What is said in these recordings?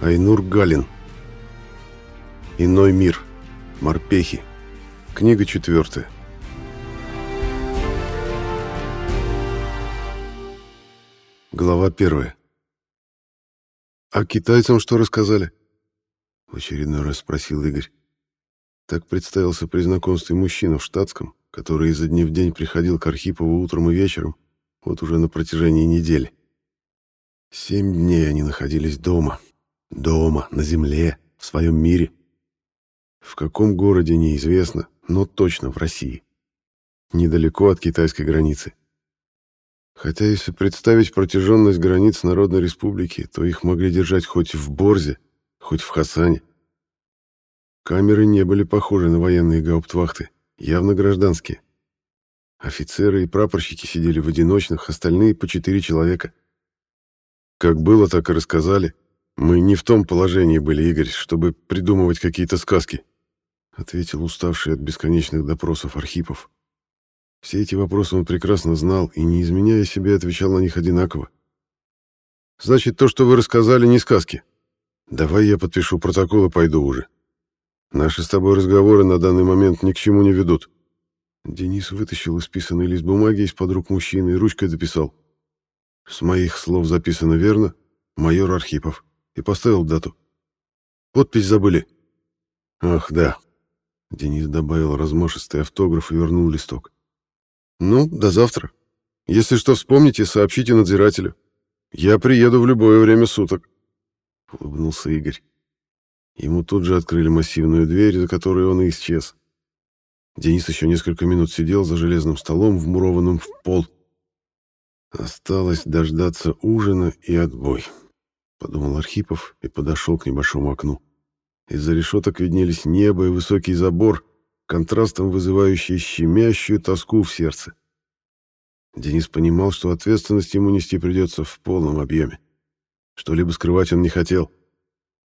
Айнур Галин. Иной мир. Морпехи. Книга четвертая. Глава первая. «А китайцам что рассказали?» В очередной раз спросил Игорь. Так представился при знакомстве мужчина в штатском, который изо дня в день приходил к Архипову утром и вечером, вот уже на протяжении недели. Семь дней они находились дома. Дома, на земле, в своем мире. В каком городе неизвестно, но точно в России. Недалеко от китайской границы. Хотя если представить протяженность границ Народной Республики, то их могли держать хоть в Борзе, хоть в Хасане. Камеры не были похожи на военные гауптвахты, явно гражданские. Офицеры и прапорщики сидели в одиночных, остальные по четыре человека. Как было, так и рассказали. Мы не в том положении были, Игорь, чтобы придумывать какие-то сказки, ответил уставший от бесконечных допросов Архипов. Все эти вопросы он прекрасно знал и, не изменяя себе, отвечал на них одинаково. «Значит, то, что вы рассказали, не сказки. Давай я подпишу протокол и пойду уже. Наши с тобой разговоры на данный момент ни к чему не ведут». Денис вытащил исписанный лист бумаги из-под рук мужчины и ручкой дописал. «С моих слов записано верно, майор Архипов» и поставил дату. «Подпись забыли». «Ах, да». Денис добавил размашистый автограф и вернул листок. «Ну, до завтра. Если что вспомните, сообщите надзирателю. Я приеду в любое время суток», — улыбнулся Игорь. Ему тут же открыли массивную дверь, за которой он и исчез. Денис еще несколько минут сидел за железным столом, вмурованным в пол. «Осталось дождаться ужина и отбой», — подумал Архипов и подошел к небольшому окну. Из-за решеток виднелись небо и высокий забор, контрастом вызывающий щемящую тоску в сердце. Денис понимал, что ответственность ему нести придется в полном объеме. Что-либо скрывать он не хотел.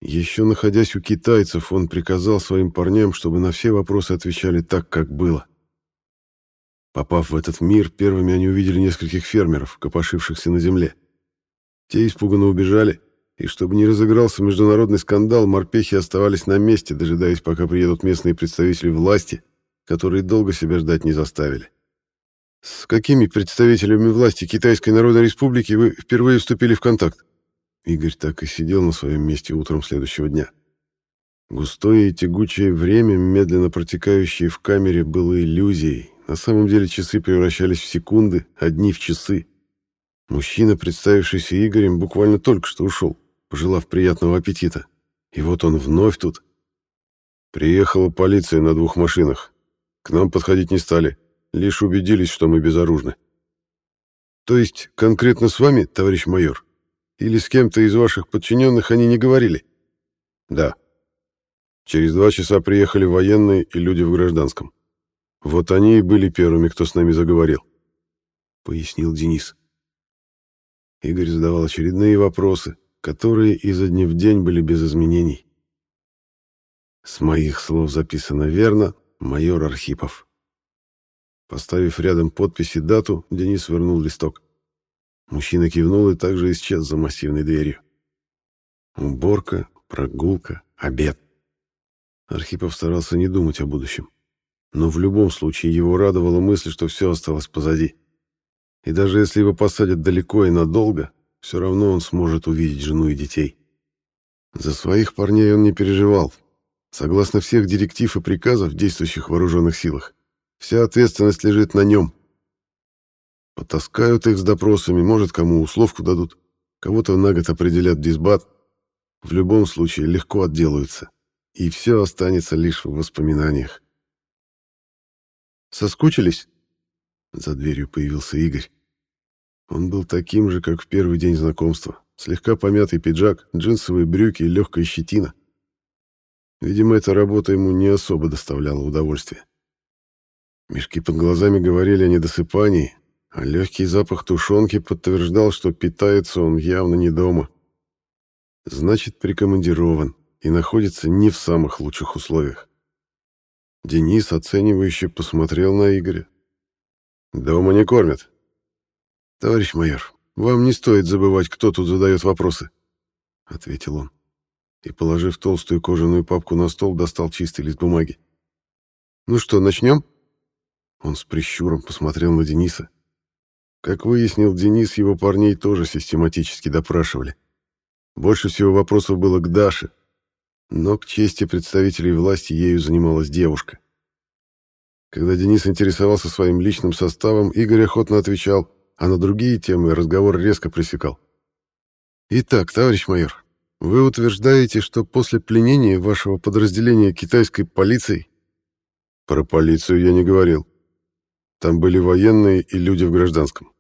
Еще находясь у китайцев, он приказал своим парням, чтобы на все вопросы отвечали так, как было. Попав в этот мир, первыми они увидели нескольких фермеров, копошившихся на земле. Те испуганно убежали, и чтобы не разыгрался международный скандал, морпехи оставались на месте, дожидаясь, пока приедут местные представители власти, которые долго себя ждать не заставили. С какими представителями власти Китайской Народной Республики вы впервые вступили в контакт? Игорь так и сидел на своем месте утром следующего дня. Густое и тягучее время, медленно протекающее в камере, было иллюзией. На самом деле часы превращались в секунды, одни в часы. Мужчина, представившийся Игорем, буквально только что ушел пожелав приятного аппетита. И вот он вновь тут. Приехала полиция на двух машинах. К нам подходить не стали, лишь убедились, что мы безоружны. То есть конкретно с вами, товарищ майор? Или с кем-то из ваших подчиненных они не говорили? Да. Через два часа приехали военные и люди в гражданском. Вот они и были первыми, кто с нами заговорил. Пояснил Денис. Игорь задавал очередные вопросы, которые изо дня в день были без изменений. С моих слов записано верно, майор Архипов. Поставив рядом подпись и дату, Денис вернул листок. Мужчина кивнул и также исчез за массивной дверью. Уборка, прогулка, обед. Архипов старался не думать о будущем. Но в любом случае его радовала мысль, что все осталось позади. И даже если его посадят далеко и надолго, все равно он сможет увидеть жену и детей. За своих парней он не переживал. Согласно всех директив и приказов, действующих в вооруженных силах, вся ответственность лежит на нем. Потаскают их с допросами, может, кому условку дадут, кого-то на год определят дисбат. В любом случае легко отделаются, и все останется лишь в воспоминаниях. «Соскучились?» За дверью появился Игорь. Он был таким же, как в первый день знакомства. Слегка помятый пиджак, джинсовые брюки и легкая щетина. Видимо, эта работа ему не особо доставляла удовольствия. Мешки под глазами говорили о недосыпании, а легкий запах тушенки подтверждал, что питается он явно не дома. Значит, прикомандирован и находится не в самых лучших условиях. Денис оценивающе посмотрел на Игоря. «Дома не кормят», «Товарищ майор, вам не стоит забывать, кто тут задает вопросы», — ответил он. и, положив толстую кожаную папку на стол, достал чистый лист бумаги. «Ну что, начнем?» Он с прищуром посмотрел на Дениса. Как выяснил Денис, его парней тоже систематически допрашивали. Больше всего вопросов было к Даше, но к чести представителей власти ею занималась девушка. Когда Денис интересовался своим личным составом, Игорь охотно отвечал, а на другие темы разговор резко пресекал. «Итак, товарищ майор, вы утверждаете, что после пленения вашего подразделения китайской полицией...» «Про полицию я не говорил. Там были военные и люди в гражданском.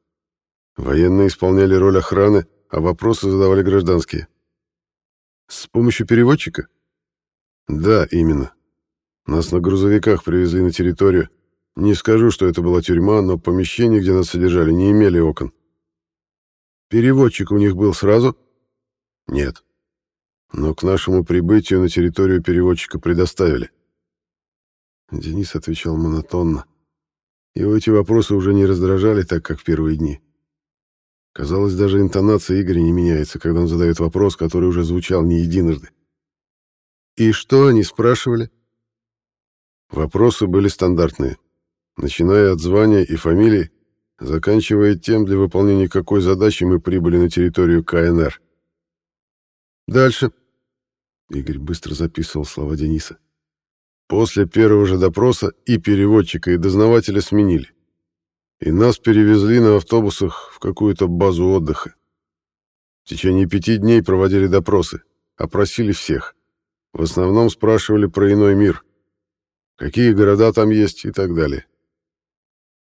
Военные исполняли роль охраны, а вопросы задавали гражданские. С помощью переводчика? Да, именно. Нас на грузовиках привезли на территорию. Не скажу, что это была тюрьма, но помещения, где нас содержали, не имели окон. Переводчик у них был сразу? Нет. Но к нашему прибытию на территорию переводчика предоставили. Денис отвечал монотонно. Его эти вопросы уже не раздражали так, как в первые дни. Казалось, даже интонация Игоря не меняется, когда он задает вопрос, который уже звучал не единожды. «И что они спрашивали?» Вопросы были стандартные, начиная от звания и фамилии, заканчивая тем, для выполнения какой задачи мы прибыли на территорию КНР. «Дальше», — Игорь быстро записывал слова Дениса. После первого же допроса и переводчика, и дознавателя сменили. И нас перевезли на автобусах в какую-то базу отдыха. В течение пяти дней проводили допросы, опросили всех. В основном спрашивали про иной мир. Какие города там есть и так далее.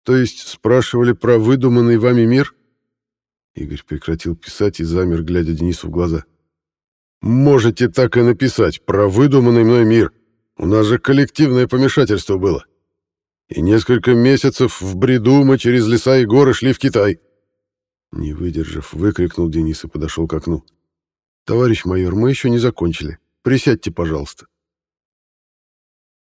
То есть спрашивали про выдуманный вами мир? Игорь прекратил писать и замер, глядя Денису в глаза. «Можете так и написать, про выдуманный мной мир. У нас же коллективное помешательство было. И несколько месяцев в бреду мы через леса и горы шли в Китай. Не выдержав, выкрикнул Денис и подошел к окну. «Товарищ майор, мы еще не закончили. Присядьте, пожалуйста».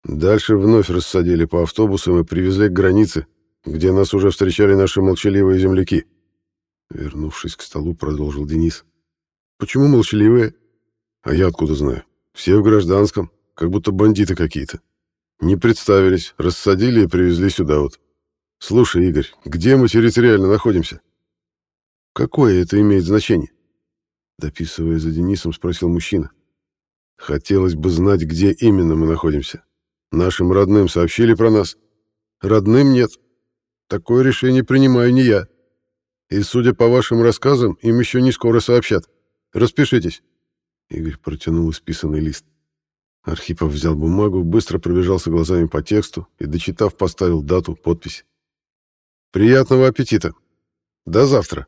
Дальше вновь рассадили по автобусам и привезли к границе, где нас уже встречали наши молчаливые земляки. Вернувшись к столу, продолжил Денис. «Почему молчаливые?» «А я откуда знаю? Все в гражданском как будто бандиты какие-то. Не представились, рассадили и привезли сюда вот. Слушай, Игорь, где мы территориально находимся? Какое это имеет значение? Дописывая за Денисом, спросил мужчина. Хотелось бы знать, где именно мы находимся. Нашим родным сообщили про нас? Родным нет. Такое решение принимаю не я. И, судя по вашим рассказам, им еще не скоро сообщат. Распишитесь. Игорь протянул исписанный лист. Архипов взял бумагу, быстро пробежался глазами по тексту и, дочитав, поставил дату, подпись. «Приятного аппетита! До завтра!»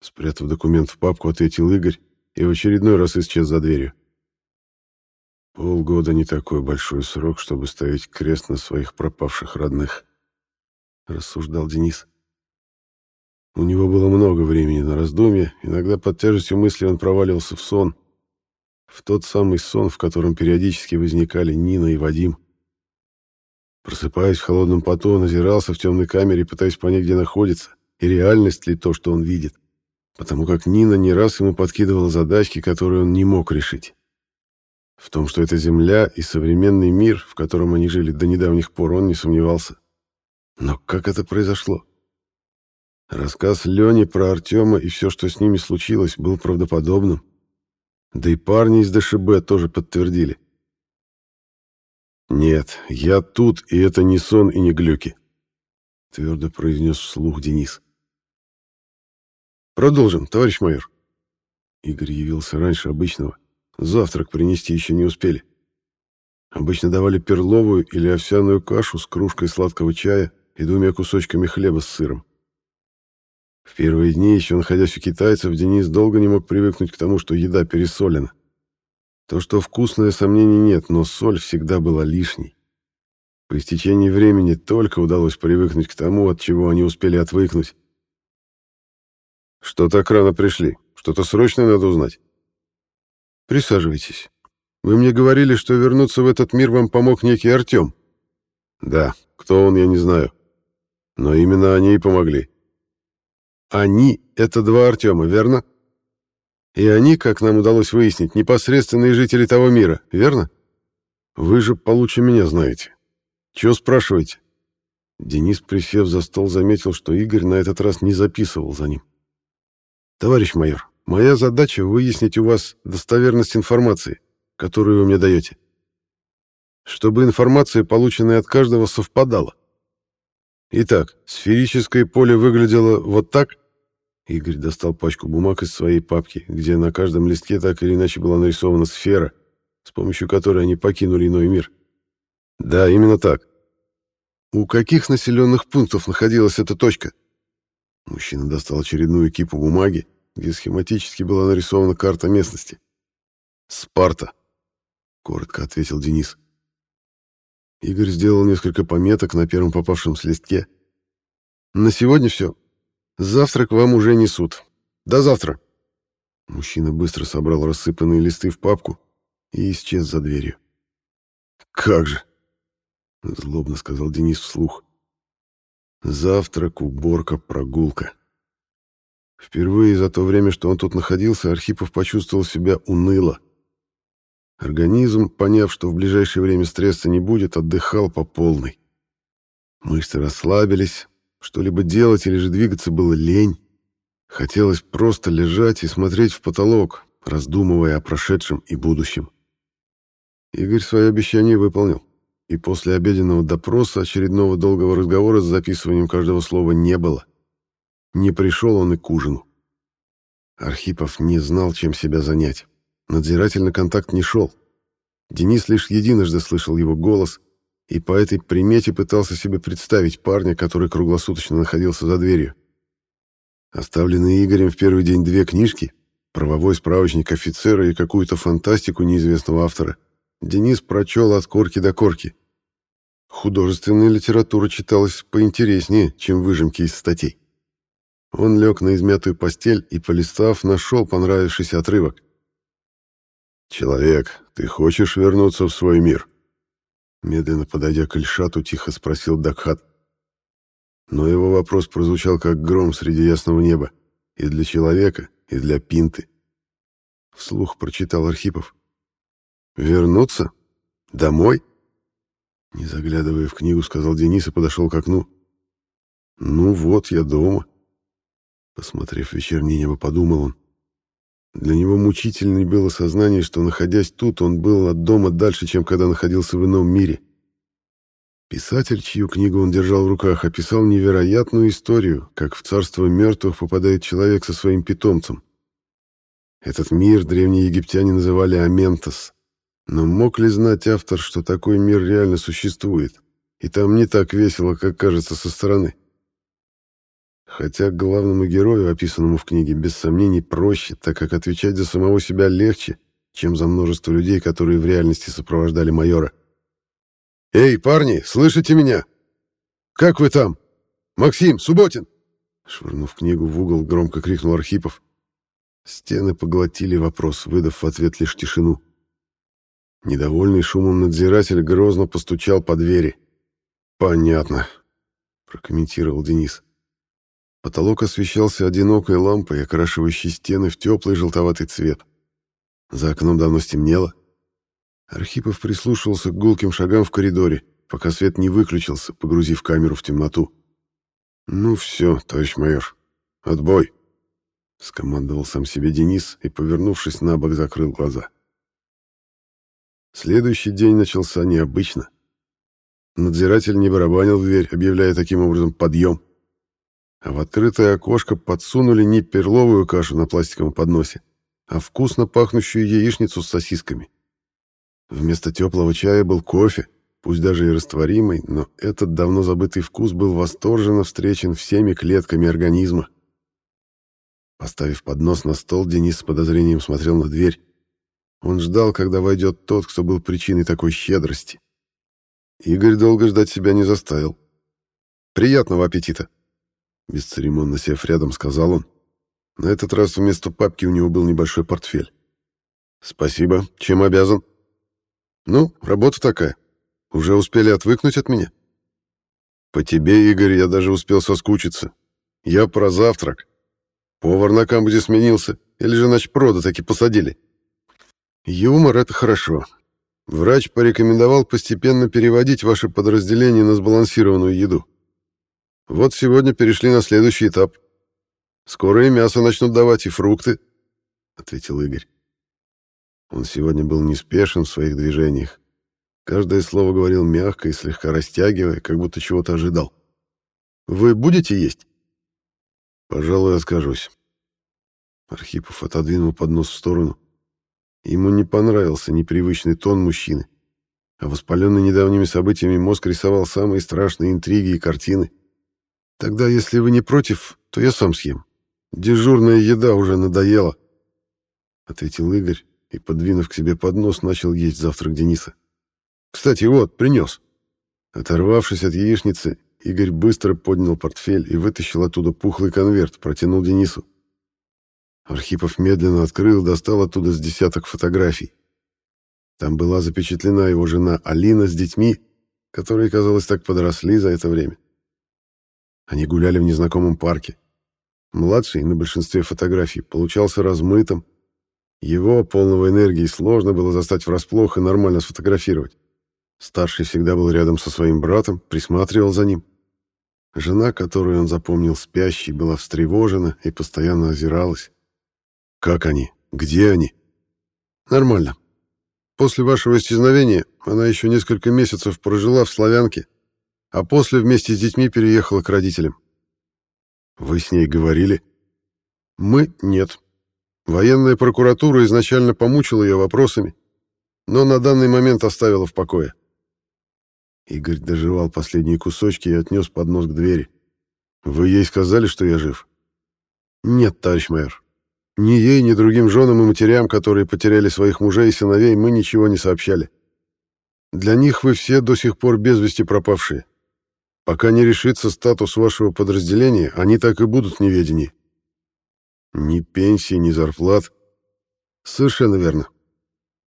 Спрятав документ в папку, ответил Игорь и в очередной раз исчез за дверью. Полгода не такой большой срок, чтобы ставить крест на своих пропавших родных, рассуждал Денис. У него было много времени на раздумье, иногда под тяжестью мысли он проваливался в сон, в тот самый сон, в котором периодически возникали Нина и Вадим. Просыпаясь в холодном поту, он озирался в темной камере, пытаясь понять, где находится, и реальность ли то, что он видит, потому как Нина не раз ему подкидывала задачки, которые он не мог решить. В том, что это Земля и современный мир, в котором они жили до недавних пор, он не сомневался. Но как это произошло? Рассказ Лени про Артема и все, что с ними случилось, был правдоподобным. Да и парни из ДШБ тоже подтвердили. «Нет, я тут, и это не сон и не глюки», — твердо произнес вслух Денис. «Продолжим, товарищ майор». Игорь явился раньше обычного. Завтрак принести еще не успели. Обычно давали перловую или овсяную кашу с кружкой сладкого чая и двумя кусочками хлеба с сыром. В первые дни, еще находясь у китайцев, Денис долго не мог привыкнуть к тому, что еда пересолена. То, что вкусное, сомнений нет, но соль всегда была лишней. По истечении времени только удалось привыкнуть к тому, от чего они успели отвыкнуть. «Что так рано пришли? Что-то срочное надо узнать?» «Присаживайтесь. Вы мне говорили, что вернуться в этот мир вам помог некий Артем». «Да, кто он, я не знаю. Но именно они и помогли. Они — это два Артема, верно? И они, как нам удалось выяснить, непосредственные жители того мира, верно? Вы же получше меня знаете. Чего спрашиваете? Денис, присев за стол, заметил, что Игорь на этот раз не записывал за ним. «Товарищ майор, моя задача — выяснить у вас достоверность информации, которую вы мне даете. Чтобы информация, полученная от каждого, совпадала. Итак, сферическое поле выглядело вот так?» Игорь достал пачку бумаг из своей папки, где на каждом листке так или иначе была нарисована сфера, с помощью которой они покинули иной мир. «Да, именно так. У каких населенных пунктов находилась эта точка? Мужчина достал очередную кипу бумаги, где схематически была нарисована карта местности. «Спарта», — коротко ответил Денис. Игорь сделал несколько пометок на первом попавшемся листке. «На сегодня все. Завтрак вам уже несут. До завтра». Мужчина быстро собрал рассыпанные листы в папку и исчез за дверью. «Как же!» Злобно сказал Денис вслух. Завтрак, уборка, прогулка. Впервые за то время, что он тут находился, Архипов почувствовал себя уныло. Организм, поняв, что в ближайшее время стресса не будет, отдыхал по полной. Мышцы расслабились, что-либо делать или же двигаться было лень. Хотелось просто лежать и смотреть в потолок, раздумывая о прошедшем и будущем. Игорь свое обещание выполнил и после обеденного допроса очередного долгого разговора с записыванием каждого слова не было. Не пришел он и к ужину. Архипов не знал, чем себя занять. Надзиратель на контакт не шел. Денис лишь единожды слышал его голос и по этой примете пытался себе представить парня, который круглосуточно находился за дверью. Оставленные Игорем в первый день две книжки, правовой справочник офицера и какую-то фантастику неизвестного автора, Денис прочел от корки до корки. Художественная литература читалась поинтереснее, чем выжимки из статей. Он лег на измятую постель и, полистав, нашел понравившийся отрывок. «Человек, ты хочешь вернуться в свой мир?» Медленно подойдя к Ильшату, тихо спросил Дакхат. Но его вопрос прозвучал как гром среди ясного неба. И для человека, и для Пинты. Вслух прочитал Архипов. «Вернуться? Домой?» Не заглядывая в книгу, сказал Денис и подошел к окну. «Ну вот, я дома». Посмотрев вечернее небо, подумал он. Для него мучительным было сознание, что, находясь тут, он был от дома дальше, чем когда находился в ином мире. Писатель, чью книгу он держал в руках, описал невероятную историю, как в царство мертвых попадает человек со своим питомцем. Этот мир древние египтяне называли Аментос. Но мог ли знать автор, что такой мир реально существует, и там не так весело, как кажется со стороны? Хотя главному герою, описанному в книге, без сомнений проще, так как отвечать за самого себя легче, чем за множество людей, которые в реальности сопровождали майора. «Эй, парни, слышите меня? Как вы там? Максим, Субботин!» Швырнув книгу в угол, громко крикнул Архипов. Стены поглотили вопрос, выдав в ответ лишь тишину. Недовольный шумом надзиратель грозно постучал по двери. «Понятно», — прокомментировал Денис. Потолок освещался одинокой лампой, окрашивающей стены в теплый желтоватый цвет. За окном давно стемнело. Архипов прислушивался к гулким шагам в коридоре, пока свет не выключился, погрузив камеру в темноту. «Ну все, товарищ майор, отбой», — скомандовал сам себе Денис и, повернувшись на бок, закрыл глаза. Следующий день начался необычно. Надзиратель не барабанил в дверь, объявляя таким образом подъем. А в открытое окошко подсунули не перловую кашу на пластиковом подносе, а вкусно пахнущую яичницу с сосисками. Вместо теплого чая был кофе, пусть даже и растворимый, но этот давно забытый вкус был восторженно встречен всеми клетками организма. Поставив поднос на стол, Денис с подозрением смотрел на дверь. Он ждал, когда войдет тот, кто был причиной такой щедрости. Игорь долго ждать себя не заставил. «Приятного аппетита!» Бесцеремонно сев рядом, сказал он. На этот раз вместо папки у него был небольшой портфель. «Спасибо. Чем обязан?» «Ну, работа такая. Уже успели отвыкнуть от меня?» «По тебе, Игорь, я даже успел соскучиться. Я про завтрак». Повар на камбузе сменился, или же ночпрода таки посадили. Юмор — это хорошо. Врач порекомендовал постепенно переводить ваше подразделение на сбалансированную еду. Вот сегодня перешли на следующий этап. Скоро и мясо начнут давать, и фрукты, — ответил Игорь. Он сегодня был неспешен в своих движениях. Каждое слово говорил мягко и слегка растягивая, как будто чего-то ожидал. «Вы будете есть?» «Пожалуй, откажусь». Архипов отодвинул поднос в сторону. Ему не понравился непривычный тон мужчины, а воспаленный недавними событиями мозг рисовал самые страшные интриги и картины. «Тогда, если вы не против, то я сам съем. Дежурная еда уже надоела», — ответил Игорь и, подвинув к себе поднос, начал есть завтрак Дениса. «Кстати, вот, принес». Оторвавшись от яичницы, Игорь быстро поднял портфель и вытащил оттуда пухлый конверт, протянул Денису. Архипов медленно открыл, достал оттуда с десяток фотографий. Там была запечатлена его жена Алина с детьми, которые, казалось, так подросли за это время. Они гуляли в незнакомом парке. Младший на большинстве фотографий получался размытым. Его, полного энергии, сложно было застать врасплох и нормально сфотографировать. Старший всегда был рядом со своим братом, присматривал за ним. Жена, которую он запомнил спящей, была встревожена и постоянно озиралась. Как они? Где они? Нормально. После вашего исчезновения она еще несколько месяцев прожила в Славянке, а после вместе с детьми переехала к родителям. Вы с ней говорили? Мы — нет. Военная прокуратура изначально помучила ее вопросами, но на данный момент оставила в покое. Игорь доживал последние кусочки и отнес поднос к двери. «Вы ей сказали, что я жив?» «Нет, товарищ майор. Ни ей, ни другим женам и матерям, которые потеряли своих мужей и сыновей, мы ничего не сообщали. Для них вы все до сих пор без вести пропавшие. Пока не решится статус вашего подразделения, они так и будут в неведении. Ни пенсии, ни зарплат. Совершенно верно.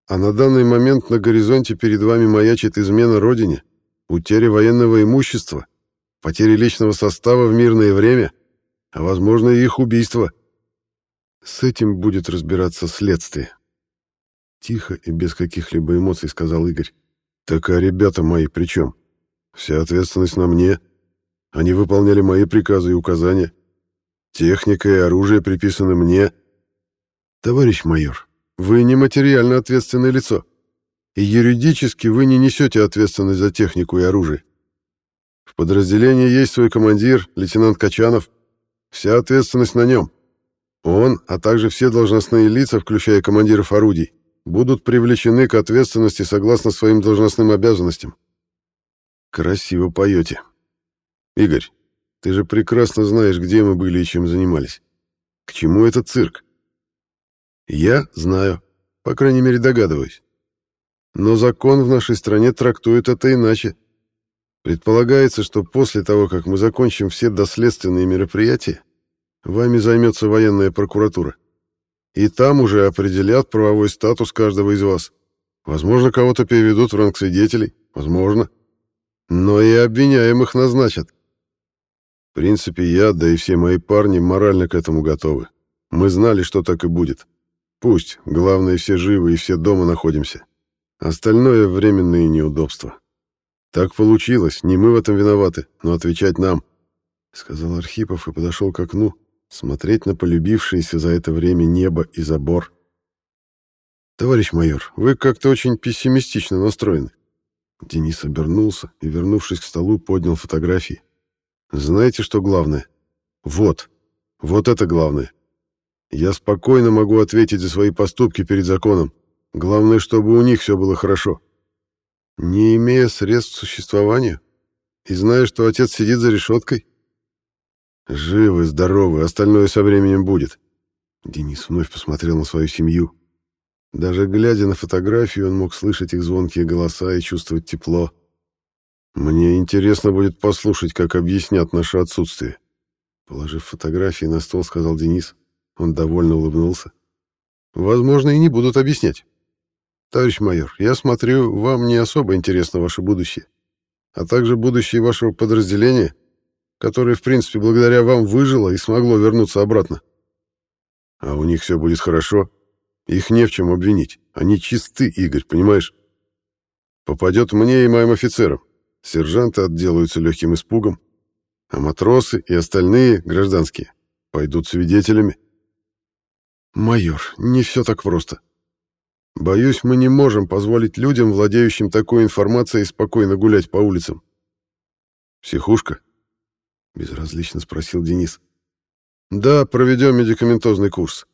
А на данный момент на горизонте перед вами маячит измена родине, утеря военного имущества, потеря личного состава в мирное время, а, возможно, и их убийство. С этим будет разбираться следствие. Тихо и без каких-либо эмоций сказал Игорь. Так а ребята мои при чем? Вся ответственность на мне. Они выполняли мои приказы и указания. Техника и оружие приписаны мне. Товарищ майор, вы не материально ответственное лицо. И юридически вы не несете ответственность за технику и оружие. В подразделении есть свой командир, лейтенант Качанов. Вся ответственность на нем. Он, а также все должностные лица, включая командиров орудий, будут привлечены к ответственности согласно своим должностным обязанностям. Красиво поете. Игорь, ты же прекрасно знаешь, где мы были и чем занимались. К чему этот цирк? Я знаю, по крайней мере догадываюсь. Но закон в нашей стране трактует это иначе. Предполагается, что после того, как мы закончим все доследственные мероприятия, Вами займется военная прокуратура. И там уже определят правовой статус каждого из вас. Возможно, кого-то переведут в ранг свидетелей. Возможно. Но и обвиняемых назначат. В принципе, я, да и все мои парни морально к этому готовы. Мы знали, что так и будет. Пусть, главное, все живы и все дома находимся. Остальное — временные неудобства. Так получилось, не мы в этом виноваты, но отвечать нам, — сказал Архипов и подошел к окну, смотреть на полюбившееся за это время небо и забор. «Товарищ майор, вы как-то очень пессимистично настроены». Денис обернулся и, вернувшись к столу, поднял фотографии. «Знаете, что главное? Вот. Вот это главное. Я спокойно могу ответить за свои поступки перед законом. Главное, чтобы у них все было хорошо. Не имея средств существования и зная, что отец сидит за решеткой, Живы, здоровы, остальное со временем будет. Денис вновь посмотрел на свою семью. Даже глядя на фотографию, он мог слышать их звонкие голоса и чувствовать тепло. Мне интересно будет послушать, как объяснят наше отсутствие. Положив фотографии на стол, сказал Денис. Он довольно улыбнулся. Возможно, и не будут объяснять. Товарищ майор, я смотрю, вам не особо интересно ваше будущее, а также будущее вашего подразделения которое, в принципе, благодаря вам выжило и смогло вернуться обратно. А у них все будет хорошо. Их не в чем обвинить. Они чисты, Игорь, понимаешь? Попадет мне и моим офицерам. Сержанты отделаются легким испугом, а матросы и остальные, гражданские, пойдут свидетелями. Майор, не все так просто. Боюсь, мы не можем позволить людям, владеющим такой информацией, спокойно гулять по улицам. Психушка? Безразлично спросил Денис. Да, проведем медикаментозный курс.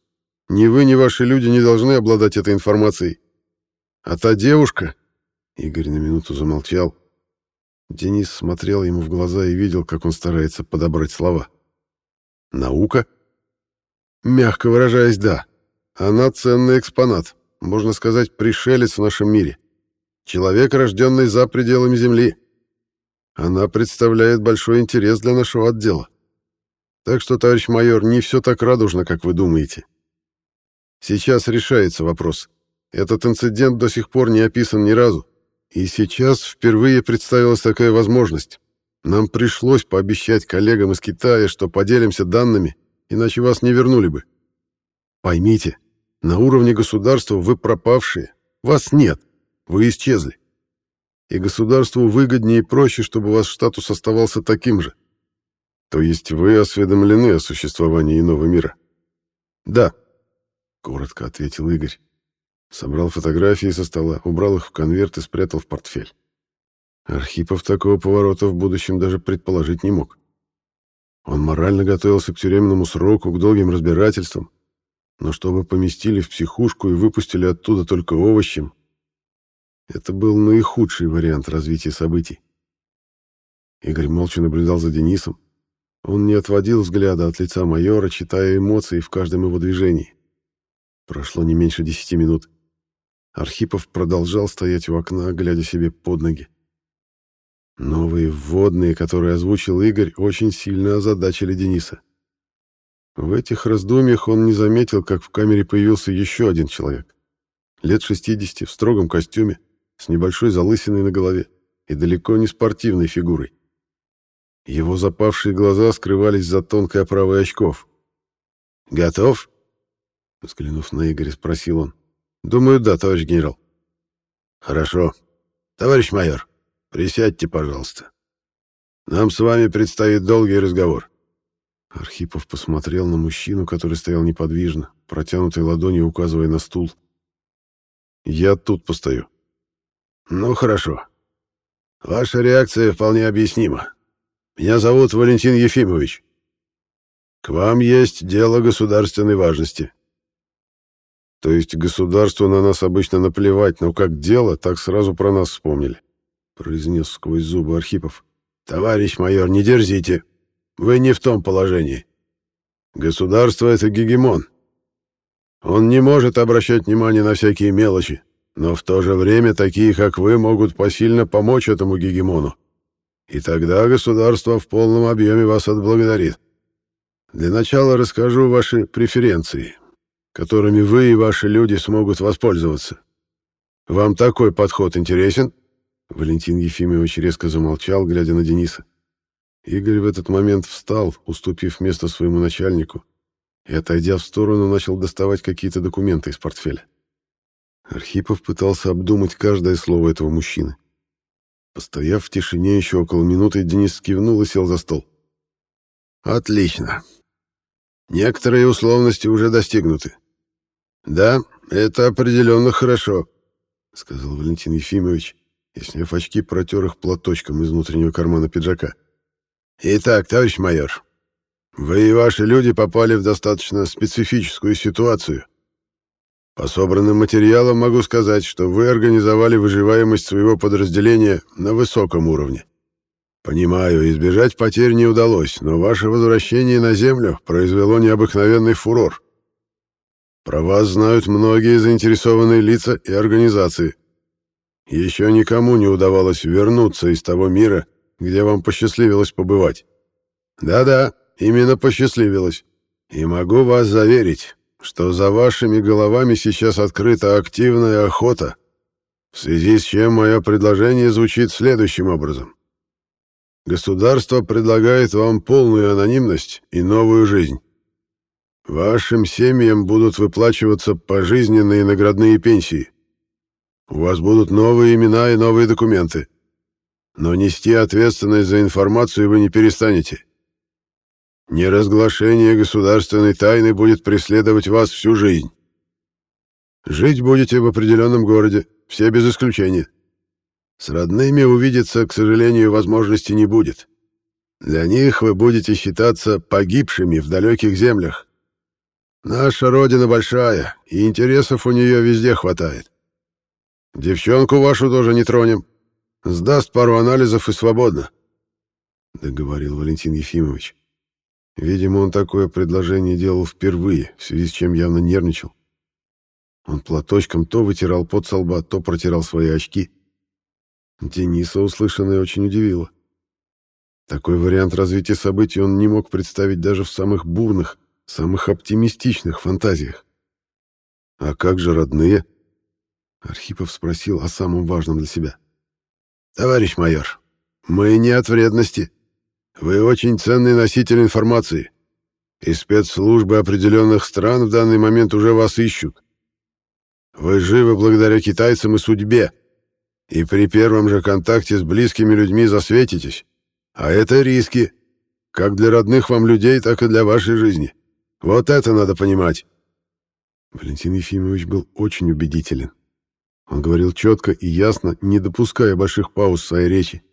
Ни вы, ни ваши люди не должны обладать этой информацией. А та девушка... Игорь на минуту замолчал. Денис смотрел ему в глаза и видел, как он старается подобрать слова. Наука? Мягко выражаясь, да. Она ценный экспонат, можно сказать, пришелец в нашем мире. Человек, рожденный за пределами Земли. Она представляет большой интерес для нашего отдела. Так что, товарищ майор, не все так радужно, как вы думаете. Сейчас решается вопрос. Этот инцидент до сих пор не описан ни разу. И сейчас впервые представилась такая возможность. Нам пришлось пообещать коллегам из Китая, что поделимся данными, иначе вас не вернули бы. Поймите, на уровне государства вы пропавшие. Вас нет. Вы исчезли. И государству выгоднее и проще, чтобы ваш статус оставался таким же. То есть вы осведомлены о существовании иного мира? Да, коротко ответил Игорь. Собрал фотографии со стола, убрал их в конверт и спрятал в портфель. Архипов такого поворота в будущем даже предположить не мог. Он морально готовился к тюремному сроку, к долгим разбирательствам, но чтобы поместили в психушку и выпустили оттуда только овощем, это был наихудший вариант развития событий. Игорь молча наблюдал за Денисом. Он не отводил взгляда от лица майора, читая эмоции в каждом его движении. Прошло не меньше десяти минут. Архипов продолжал стоять у окна, глядя себе под ноги. Новые вводные, которые озвучил Игорь, очень сильно озадачили Дениса. В этих раздумьях он не заметил, как в камере появился еще один человек. Лет 60, в строгом костюме, с небольшой залысиной на голове и далеко не спортивной фигурой. Его запавшие глаза скрывались за тонкой оправой очков. «Готов?» Взглянув на Игоря, спросил он. «Думаю, да, товарищ генерал». «Хорошо. Товарищ майор, присядьте, пожалуйста. Нам с вами предстоит долгий разговор. Архипов посмотрел на мужчину, который стоял неподвижно, протянутой ладонью указывая на стул. «Я тут постою». «Ну, хорошо. Ваша реакция вполне объяснима. Меня зовут Валентин Ефимович. К вам есть дело государственной важности». «То есть государству на нас обычно наплевать, но как дело, так сразу про нас вспомнили», — произнес сквозь зубы Архипов. «Товарищ майор, не дерзите», вы не в том положении. Государство — это гегемон. Он не может обращать внимание на всякие мелочи, но в то же время такие, как вы, могут посильно помочь этому гегемону. И тогда государство в полном объеме вас отблагодарит. Для начала расскажу ваши преференции, которыми вы и ваши люди смогут воспользоваться. Вам такой подход интересен?» Валентин Ефимович резко замолчал, глядя на Дениса. Игорь в этот момент встал, уступив место своему начальнику, и, отойдя в сторону, начал доставать какие-то документы из портфеля. Архипов пытался обдумать каждое слово этого мужчины. Постояв в тишине еще около минуты, Денис кивнул и сел за стол. «Отлично. Некоторые условности уже достигнуты. Да, это определенно хорошо», — сказал Валентин Ефимович и, сняв очки, протер их платочком из внутреннего кармана пиджака. Итак, товарищ майор, вы и ваши люди попали в достаточно специфическую ситуацию. По собранным материалам могу сказать, что вы организовали выживаемость своего подразделения на высоком уровне. Понимаю, избежать потерь не удалось, но ваше возвращение на Землю произвело необыкновенный фурор. Про вас знают многие заинтересованные лица и организации. Еще никому не удавалось вернуться из того мира, где вам посчастливилось побывать. Да-да, именно посчастливилось. И могу вас заверить, что за вашими головами сейчас открыта активная охота, в связи с чем мое предложение звучит следующим образом. Государство предлагает вам полную анонимность и новую жизнь. Вашим семьям будут выплачиваться пожизненные наградные пенсии. У вас будут новые имена и новые документы. Но нести ответственность за информацию вы не перестанете. Неразглашение государственной тайны будет преследовать вас всю жизнь. Жить будете в определенном городе, все без исключения. С родными увидеться, к сожалению, возможности не будет. Для них вы будете считаться погибшими в далеких землях. Наша родина большая, и интересов у нее везде хватает. Девчонку вашу тоже не тронем. Сдаст пару анализов и свободно. Договорил Валентин Ефимович. Видимо, он такое предложение делал впервые, в связи с чем явно нервничал. Он платочком то вытирал пот со лба, то протирал свои очки. Дениса услышанное очень удивило. Такой вариант развития событий он не мог представить даже в самых бурных, самых оптимистичных фантазиях. «А как же родные?» Архипов спросил о самом важном для себя. «Товарищ майор, мы не от вредности. Вы очень ценный носитель информации, и спецслужбы определенных стран в данный момент уже вас ищут. Вы живы благодаря китайцам и судьбе, и при первом же контакте с близкими людьми засветитесь. А это риски, как для родных вам людей, так и для вашей жизни. Вот это надо понимать. Валентин Ефимович был очень убедителен. Он говорил четко и ясно, не допуская больших пауз в своей речи.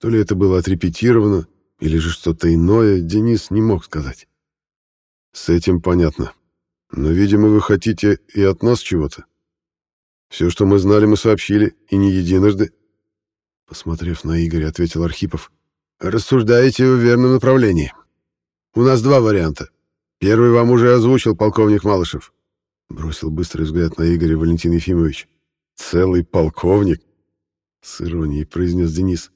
То ли это было отрепетировано, или же что-то иное, Денис не мог сказать. С этим понятно. Но, видимо, вы хотите и от нас чего-то. Все, что мы знали, мы сообщили, и не единожды. Посмотрев на Игоря, ответил Архипов. Рассуждаете в верном направлении. У нас два варианта. Первый вам уже озвучил полковник Малышев. Бросил быстрый взгляд на Игоря Валентин Ефимович. Целый полковник? С иронией произнес Денис.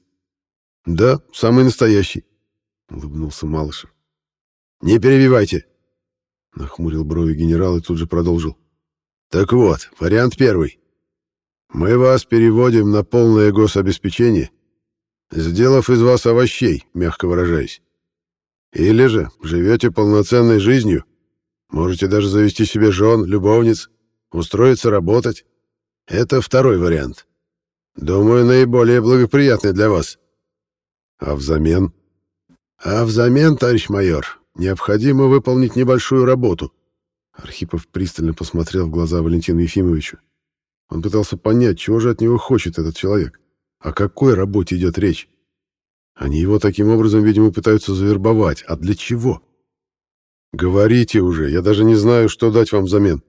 Да, самый настоящий. Улыбнулся Малышев. Не перебивайте. Нахмурил брови генерал и тут же продолжил. Так вот, вариант первый. Мы вас переводим на полное гособеспечение, сделав из вас овощей, мягко выражаясь. Или же живете полноценной жизнью, можете даже завести себе жен, любовниц, устроиться работать. Это второй вариант. Думаю, наиболее благоприятный для вас. А взамен? А взамен, товарищ майор, необходимо выполнить небольшую работу. Архипов пристально посмотрел в глаза Валентину Ефимовичу. Он пытался понять, чего же от него хочет этот человек. О какой работе идет речь? Они его таким образом, видимо, пытаются завербовать. А для чего? Говорите уже, я даже не знаю, что дать вам взамен.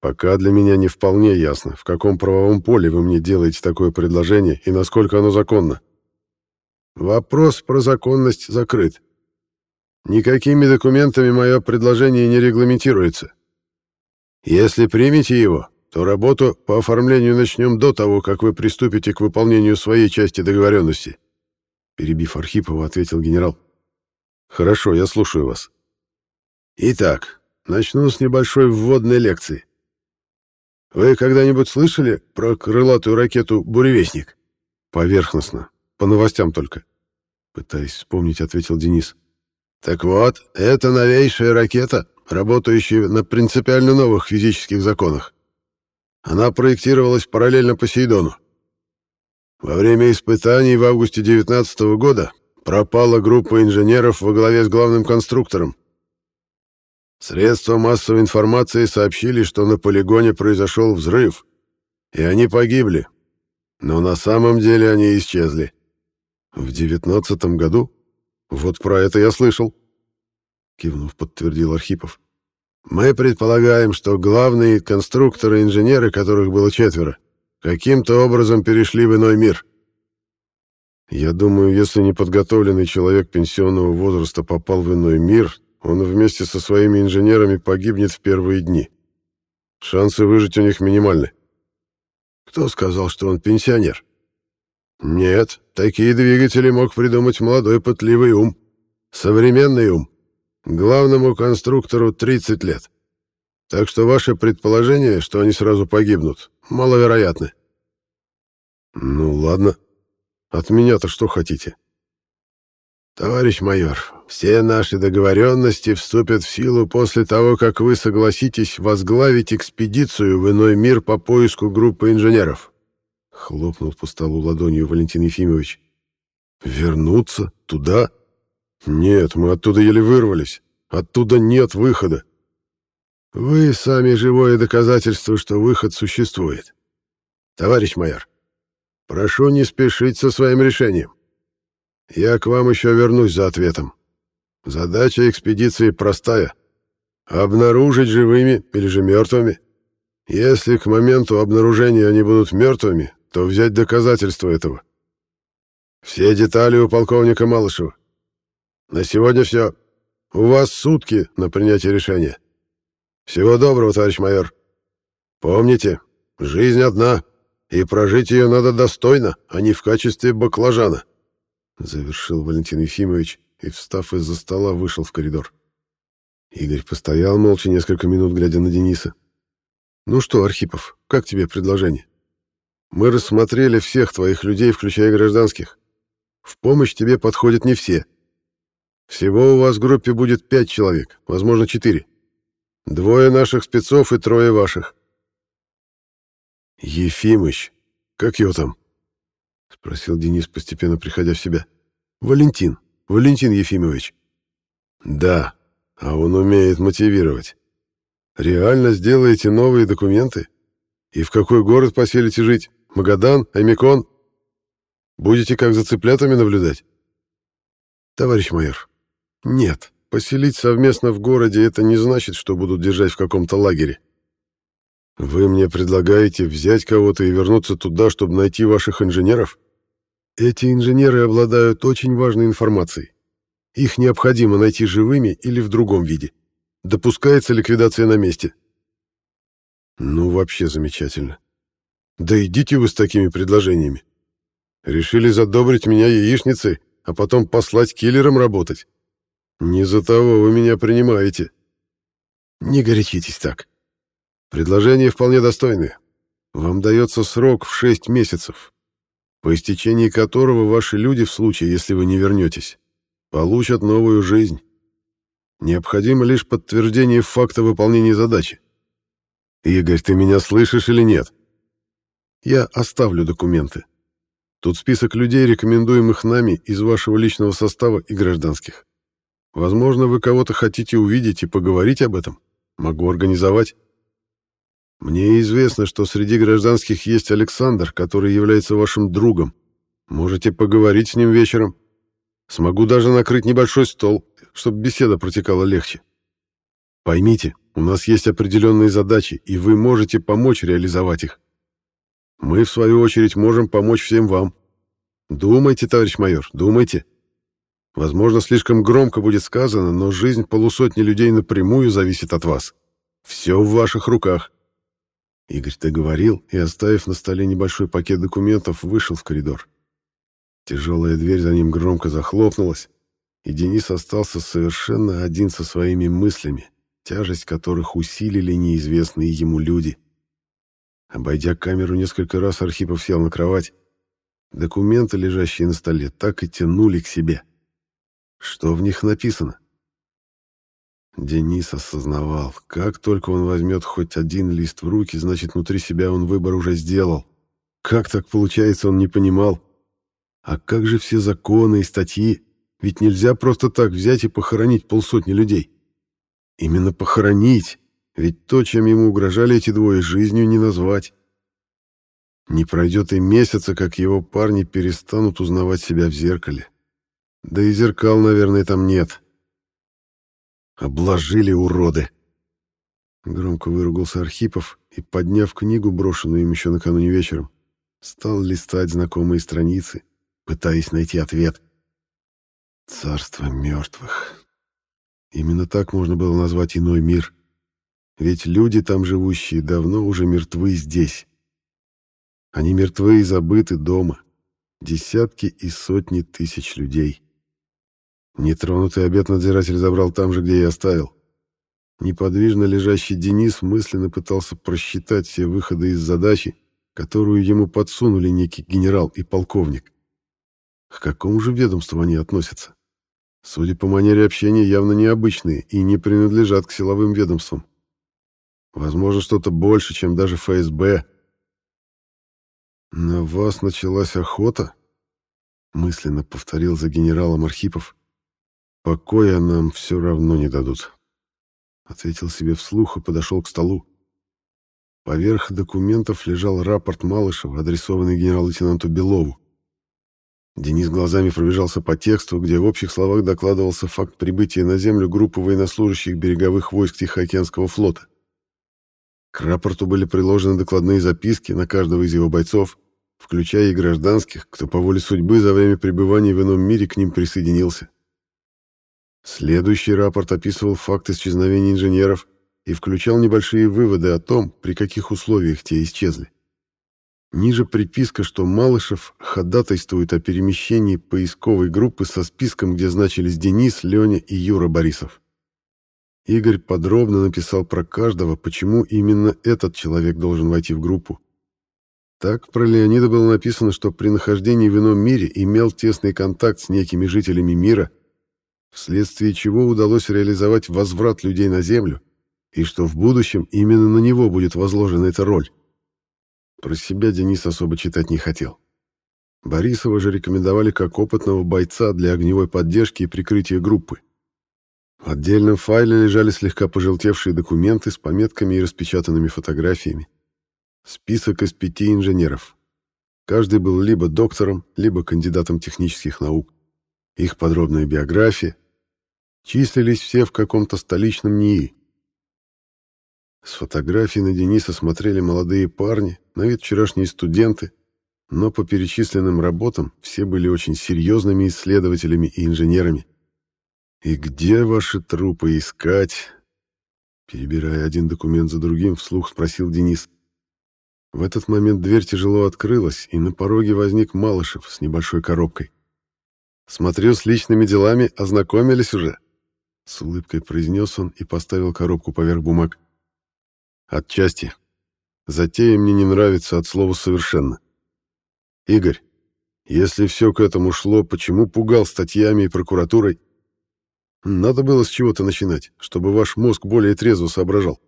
Пока для меня не вполне ясно, в каком правовом поле вы мне делаете такое предложение и насколько оно законно. Вопрос про законность закрыт. Никакими документами мое предложение не регламентируется. Если примете его, то работу по оформлению начнем до того, как вы приступите к выполнению своей части договоренности. Перебив Архипова, ответил генерал. «Хорошо, я слушаю вас». «Итак, начну с небольшой вводной лекции. Вы когда-нибудь слышали про крылатую ракету «Буревестник»?» «Поверхностно. По новостям только». Пытаясь вспомнить, ответил Денис. «Так вот, это новейшая ракета, работающая на принципиально новых физических законах. Она проектировалась параллельно Посейдону. Во время испытаний в августе 19 года пропала группа инженеров во главе с главным конструктором. Средства массовой информации сообщили, что на полигоне произошел взрыв, и они погибли. Но на самом деле они исчезли. В девятнадцатом году? Вот про это я слышал. Кивнув, подтвердил Архипов. Мы предполагаем, что главные конструкторы и инженеры, которых было четверо, каким-то образом перешли в иной мир. Я думаю, если неподготовленный человек пенсионного возраста попал в иной мир, он вместе со своими инженерами погибнет в первые дни. Шансы выжить у них минимальны. Кто сказал, что он пенсионер? Нет, такие двигатели мог придумать молодой пытливый ум. Современный ум. Главному конструктору 30 лет. Так что ваше предположение, что они сразу погибнут, маловероятны. Ну ладно. От меня-то что хотите? «Товарищ майор, все наши договоренности вступят в силу после того, как вы согласитесь возглавить экспедицию в иной мир по поиску группы инженеров», — хлопнул по столу ладонью Валентин Ефимович. «Вернуться? Туда? Нет, мы оттуда еле вырвались. Оттуда нет выхода. Вы сами живое доказательство, что выход существует. Товарищ майор, прошу не спешить со своим решением. Я к вам еще вернусь за ответом. Задача экспедиции простая — обнаружить живыми или же мертвыми. Если к моменту обнаружения они будут мертвыми, то взять доказательства этого. Все детали у полковника Малышева. На сегодня все. У вас сутки на принятие решения. Всего доброго, товарищ майор. Помните, жизнь одна, и прожить ее надо достойно, а не в качестве баклажана. Завершил Валентин Ефимович и, встав из-за стола, вышел в коридор. Игорь постоял молча несколько минут, глядя на Дениса. «Ну что, Архипов, как тебе предложение? Мы рассмотрели всех твоих людей, включая гражданских. В помощь тебе подходят не все. Всего у вас в группе будет пять человек, возможно, четыре. Двое наших спецов и трое ваших. Ефимыч, как его там? Спросил Денис, постепенно приходя в себя. Валентин, Валентин Ефимович. Да, а он умеет мотивировать. Реально сделаете новые документы? И в какой город поселите жить? Магадан? Аймикон? Будете как за цыплятами наблюдать? Товарищ майор, нет, поселить совместно в городе это не значит, что будут держать в каком-то лагере. Вы мне предлагаете взять кого-то и вернуться туда, чтобы найти ваших инженеров? Эти инженеры обладают очень важной информацией. Их необходимо найти живыми или в другом виде. Допускается ликвидация на месте. Ну, вообще замечательно. Да идите вы с такими предложениями. Решили задобрить меня яичницей, а потом послать киллером работать. Не за того вы меня принимаете. Не горячитесь так. Предложение вполне достойное. Вам дается срок в шесть месяцев, по истечении которого ваши люди, в случае, если вы не вернетесь, получат новую жизнь. Необходимо лишь подтверждение факта выполнения задачи. Игорь, ты меня слышишь или нет? Я оставлю документы. Тут список людей, рекомендуемых нами из вашего личного состава и гражданских. Возможно, вы кого-то хотите увидеть и поговорить об этом. Могу организовать. Мне известно, что среди гражданских есть Александр, который является вашим другом. Можете поговорить с ним вечером. Смогу даже накрыть небольшой стол, чтобы беседа протекала легче. Поймите, у нас есть определенные задачи, и вы можете помочь реализовать их. Мы, в свою очередь, можем помочь всем вам. Думайте, товарищ майор, думайте. Возможно, слишком громко будет сказано, но жизнь полусотни людей напрямую зависит от вас. Все в ваших руках. Игорь договорил и, оставив на столе небольшой пакет документов, вышел в коридор. Тяжелая дверь за ним громко захлопнулась, и Денис остался совершенно один со своими мыслями, тяжесть которых усилили неизвестные ему люди. Обойдя камеру несколько раз, Архипов сел на кровать. Документы, лежащие на столе, так и тянули к себе. — что в них написано? Денис осознавал, как только он возьмет хоть один лист в руки, значит, внутри себя он выбор уже сделал. Как так получается, он не понимал. А как же все законы и статьи? Ведь нельзя просто так взять и похоронить полсотни людей. Именно похоронить, ведь то, чем ему угрожали эти двое, жизнью не назвать. Не пройдет и месяца, как его парни перестанут узнавать себя в зеркале. Да и зеркал, наверное, там нет. Обложили уроды. Громко выругался Архипов и, подняв книгу, брошенную им еще накануне вечером, стал листать знакомые страницы, пытаясь найти ответ. Царство мертвых. Именно так можно было назвать иной мир. Ведь люди там живущие давно уже мертвы здесь. Они мертвы и забыты дома. Десятки и сотни тысяч людей. Нетронутый обед надзиратель забрал там же, где и оставил. Неподвижно лежащий Денис мысленно пытался просчитать все выходы из задачи, которую ему подсунули некий генерал и полковник. К какому же ведомству они относятся? Судя по манере общения, явно необычные и не принадлежат к силовым ведомствам. Возможно, что-то больше, чем даже ФСБ. «На вас началась охота?» — мысленно повторил за генералом Архипов. «Покоя нам все равно не дадут», — ответил себе вслух и подошел к столу. Поверх документов лежал рапорт Малышева, адресованный генерал-лейтенанту Белову. Денис глазами пробежался по тексту, где в общих словах докладывался факт прибытия на Землю группы военнослужащих береговых войск Тихоокеанского флота. К рапорту были приложены докладные записки на каждого из его бойцов, включая и гражданских, кто по воле судьбы за время пребывания в ином мире к ним присоединился. Следующий рапорт описывал факт исчезновения инженеров и включал небольшие выводы о том, при каких условиях те исчезли. Ниже приписка, что Малышев ходатайствует о перемещении поисковой группы со списком, где значились Денис, Леня и Юра Борисов. Игорь подробно написал про каждого, почему именно этот человек должен войти в группу. Так про Леонида было написано, что при нахождении в ином мире имел тесный контакт с некими жителями мира, вследствие чего удалось реализовать возврат людей на Землю, и что в будущем именно на него будет возложена эта роль. Про себя Денис особо читать не хотел. Борисова же рекомендовали как опытного бойца для огневой поддержки и прикрытия группы. В отдельном файле лежали слегка пожелтевшие документы с пометками и распечатанными фотографиями. Список из пяти инженеров. Каждый был либо доктором, либо кандидатом технических наук. Их подробная биография. Числились все в каком-то столичном НИИ. С фотографий на Дениса смотрели молодые парни, на вид вчерашние студенты, но по перечисленным работам все были очень серьезными исследователями и инженерами. «И где ваши трупы искать?» Перебирая один документ за другим, вслух спросил Денис. В этот момент дверь тяжело открылась, и на пороге возник Малышев с небольшой коробкой. «Смотрю, с личными делами ознакомились уже», — с улыбкой произнес он и поставил коробку поверх бумаг. Отчасти. Затея мне не нравится от слова совершенно. Игорь, если все к этому шло, почему пугал статьями и прокуратурой? Надо было с чего-то начинать, чтобы ваш мозг более трезво соображал.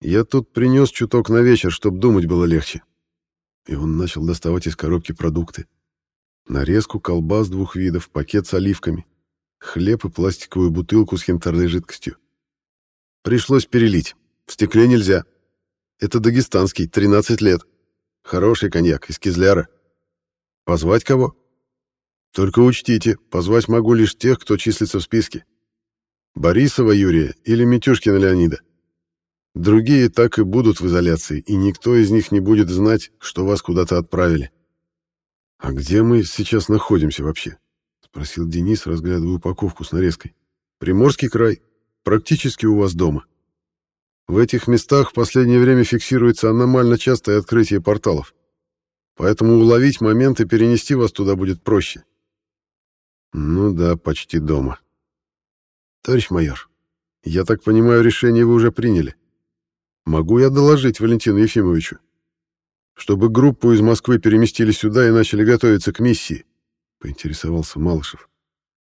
Я тут принес чуток на вечер, чтобы думать было легче. И он начал доставать из коробки продукты. Нарезку колбас двух видов, пакет с оливками, хлеб и пластиковую бутылку с янтарной жидкостью. Пришлось перелить. В стекле нельзя. Это дагестанский, 13 лет. Хороший коньяк, из кизляра. Позвать кого? Только учтите, позвать могу лишь тех, кто числится в списке. Борисова Юрия или Митюшкина Леонида. Другие так и будут в изоляции, и никто из них не будет знать, что вас куда-то отправили. «А где мы сейчас находимся вообще?» — спросил Денис, разглядывая упаковку с нарезкой. «Приморский край. Практически у вас дома». В этих местах в последнее время фиксируется аномально частое открытие порталов. Поэтому уловить момент и перенести вас туда будет проще. Ну да, почти дома. Товарищ майор, я так понимаю, решение вы уже приняли. Могу я доложить Валентину Ефимовичу? Чтобы группу из Москвы переместили сюда и начали готовиться к миссии, поинтересовался Малышев.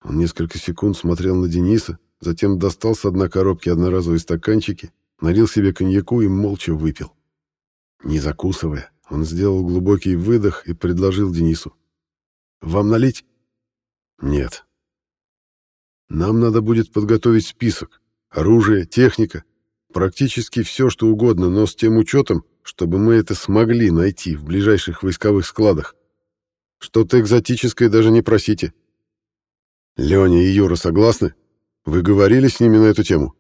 Он несколько секунд смотрел на Дениса, затем достал с одной коробки одноразовые стаканчики налил себе коньяку и молча выпил. Не закусывая, он сделал глубокий выдох и предложил Денису. «Вам налить?» «Нет». «Нам надо будет подготовить список. Оружие, техника, практически все, что угодно, но с тем учетом, чтобы мы это смогли найти в ближайших войсковых складах. Что-то экзотическое даже не просите». «Леня и Юра согласны? Вы говорили с ними на эту тему?»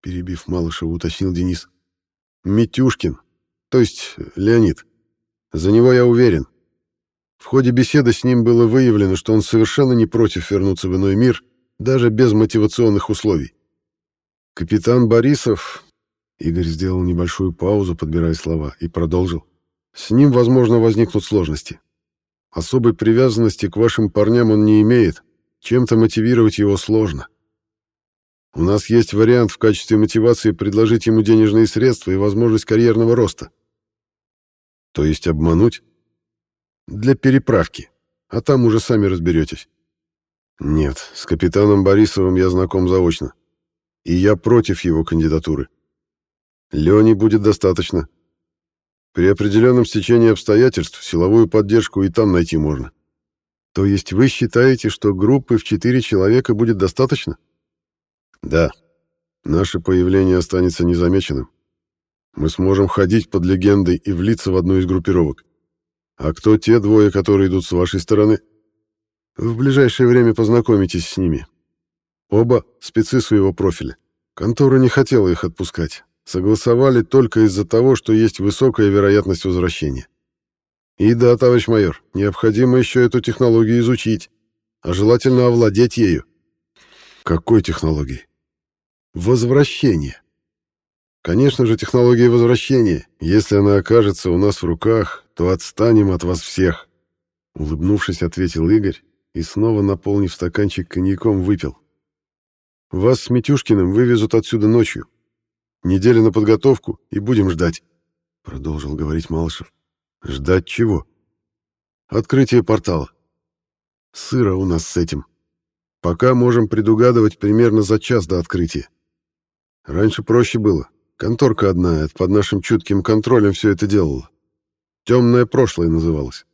перебив Малышева, уточнил Денис. Митюшкин, то есть Леонид. За него я уверен. В ходе беседы с ним было выявлено, что он совершенно не против вернуться в иной мир, даже без мотивационных условий. Капитан Борисов... Игорь сделал небольшую паузу, подбирая слова, и продолжил. С ним, возможно, возникнут сложности. Особой привязанности к вашим парням он не имеет. Чем-то мотивировать его сложно. У нас есть вариант в качестве мотивации предложить ему денежные средства и возможность карьерного роста. То есть обмануть? Для переправки. А там уже сами разберетесь. Нет, с капитаном Борисовым я знаком заочно. И я против его кандидатуры. Лени будет достаточно. При определенном стечении обстоятельств силовую поддержку и там найти можно. То есть вы считаете, что группы в четыре человека будет достаточно? Да. Наше появление останется незамеченным. Мы сможем ходить под легендой и влиться в одну из группировок. А кто те двое, которые идут с вашей стороны? В ближайшее время познакомитесь с ними. Оба спецы своего профиля. Контора не хотела их отпускать согласовали только из-за того, что есть высокая вероятность возвращения. И да, товарищ майор, необходимо еще эту технологию изучить, а желательно овладеть ею. Какой технологией? Возвращение. Конечно же, технология возвращения. Если она окажется у нас в руках, то отстанем от вас всех. Улыбнувшись, ответил Игорь и снова, наполнив стаканчик коньяком, выпил. Вас с Митюшкиным вывезут отсюда ночью. Неделя на подготовку и будем ждать», — продолжил говорить Малышев. «Ждать чего?» «Открытие портала. Сыро у нас с этим. Пока можем предугадывать примерно за час до открытия. Раньше проще было. Конторка одна, под нашим чутким контролем все это делала. Темное прошлое называлось.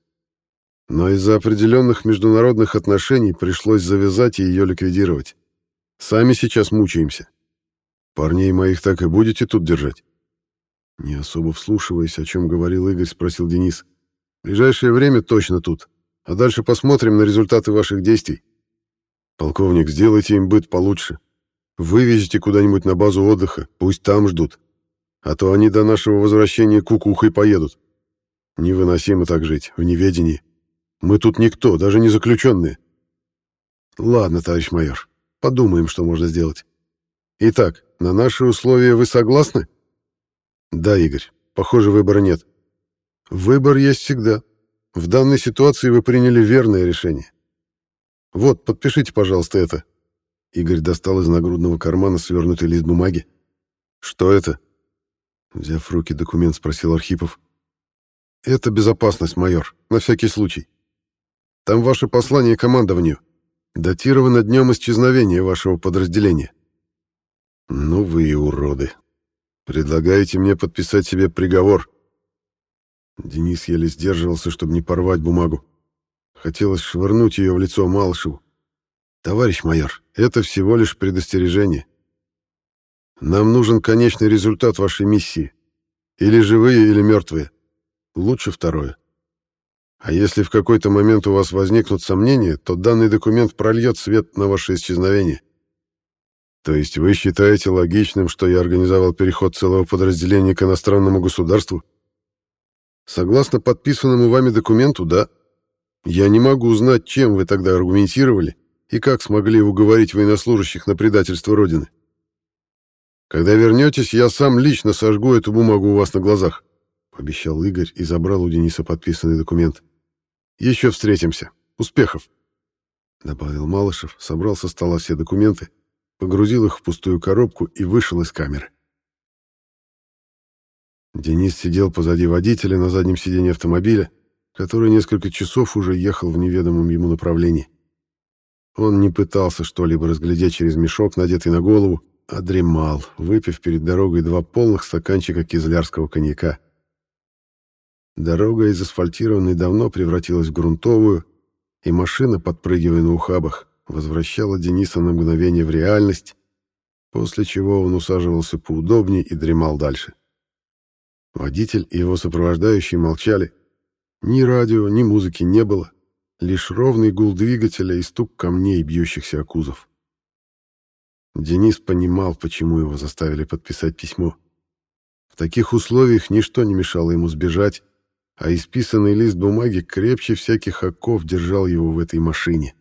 Но из-за определенных международных отношений пришлось завязать и ее ликвидировать. Сами сейчас мучаемся. Парней моих так и будете тут держать? Не особо вслушиваясь, о чем говорил Игорь, спросил Денис. В ближайшее время точно тут. А дальше посмотрим на результаты ваших действий. Полковник, сделайте им быт получше. Вывезите куда-нибудь на базу отдыха, пусть там ждут. А то они до нашего возвращения кукухой поедут. Невыносимо так жить, в неведении. Мы тут никто, даже не заключенные. Ладно, товарищ майор, подумаем, что можно сделать. Итак, на наши условия вы согласны? Да, Игорь. Похоже, выбора нет. Выбор есть всегда. В данной ситуации вы приняли верное решение. Вот, подпишите, пожалуйста, это. Игорь достал из нагрудного кармана свернутый лист бумаги. Что это? Взяв в руки документ, спросил Архипов. Это безопасность, майор, на всякий случай. Там ваше послание командованию. Датировано днем исчезновения вашего подразделения. «Ну вы и уроды. Предлагаете мне подписать себе приговор?» Денис еле сдерживался, чтобы не порвать бумагу. Хотелось швырнуть ее в лицо Малышеву. «Товарищ майор, это всего лишь предостережение. Нам нужен конечный результат вашей миссии. Или живые, или мертвые. Лучше второе. А если в какой-то момент у вас возникнут сомнения, то данный документ прольет свет на ваше исчезновение. То есть вы считаете логичным, что я организовал переход целого подразделения к иностранному государству? Согласно подписанному вами документу, да. Я не могу узнать, чем вы тогда аргументировали и как смогли уговорить военнослужащих на предательство Родины. Когда вернетесь, я сам лично сожгу эту бумагу у вас на глазах, пообещал Игорь и забрал у Дениса подписанный документ. Еще встретимся. Успехов, добавил Малышев, собрал со стола все документы погрузил их в пустую коробку и вышел из камеры. Денис сидел позади водителя на заднем сиденье автомобиля, который несколько часов уже ехал в неведомом ему направлении. Он не пытался что-либо разглядеть через мешок, надетый на голову, а дремал, выпив перед дорогой два полных стаканчика кизлярского коньяка. Дорога из асфальтированной давно превратилась в грунтовую, и машина, подпрыгивая на ухабах, возвращала Дениса на мгновение в реальность, после чего он усаживался поудобнее и дремал дальше. Водитель и его сопровождающие молчали. Ни радио, ни музыки не было, лишь ровный гул двигателя и стук камней, бьющихся о кузов. Денис понимал, почему его заставили подписать письмо. В таких условиях ничто не мешало ему сбежать, а исписанный лист бумаги крепче всяких оков держал его в этой машине.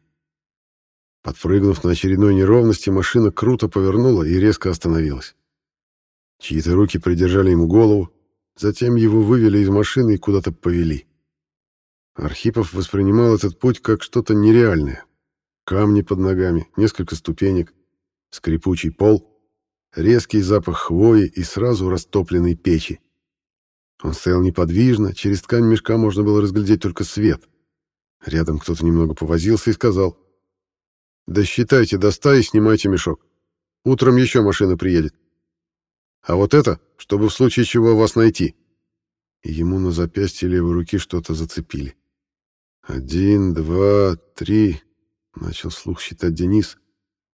Подпрыгнув на очередной неровности, машина круто повернула и резко остановилась. Чьи-то руки придержали ему голову, затем его вывели из машины и куда-то повели. Архипов воспринимал этот путь как что-то нереальное. Камни под ногами, несколько ступенек, скрипучий пол, резкий запах хвои и сразу растопленной печи. Он стоял неподвижно, через ткань мешка можно было разглядеть только свет. Рядом кто-то немного повозился и сказал Досчитайте до ста и снимайте мешок. Утром еще машина приедет. А вот это, чтобы в случае чего вас найти. Ему на запястье левой руки что-то зацепили. Один, два, три. Начал слух считать Денис.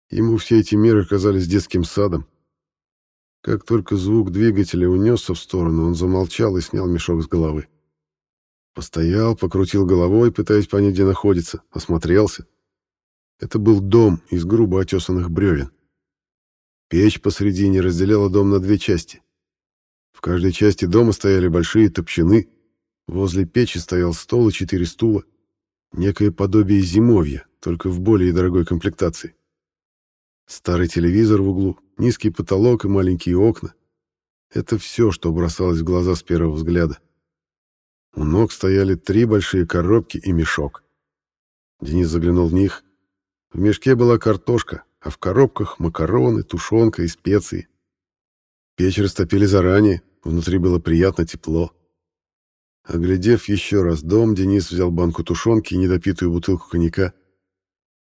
Ему все эти меры казались детским садом. Как только звук двигателя унесся в сторону, он замолчал и снял мешок с головы. Постоял, покрутил головой, пытаясь понять, где находится, осмотрелся. Это был дом из грубо отесанных бревен. Печь посредине разделяла дом на две части. В каждой части дома стояли большие топчаны, возле печи стоял стол и четыре стула, некое подобие зимовья, только в более дорогой комплектации. Старый телевизор в углу, низкий потолок и маленькие окна — это все, что бросалось в глаза с первого взгляда. У ног стояли три большие коробки и мешок. Денис заглянул в них. В мешке была картошка, а в коробках макароны, тушенка и специи. Печь растопили заранее, внутри было приятно тепло. Оглядев еще раз дом, Денис взял банку тушенки и недопитую бутылку коньяка.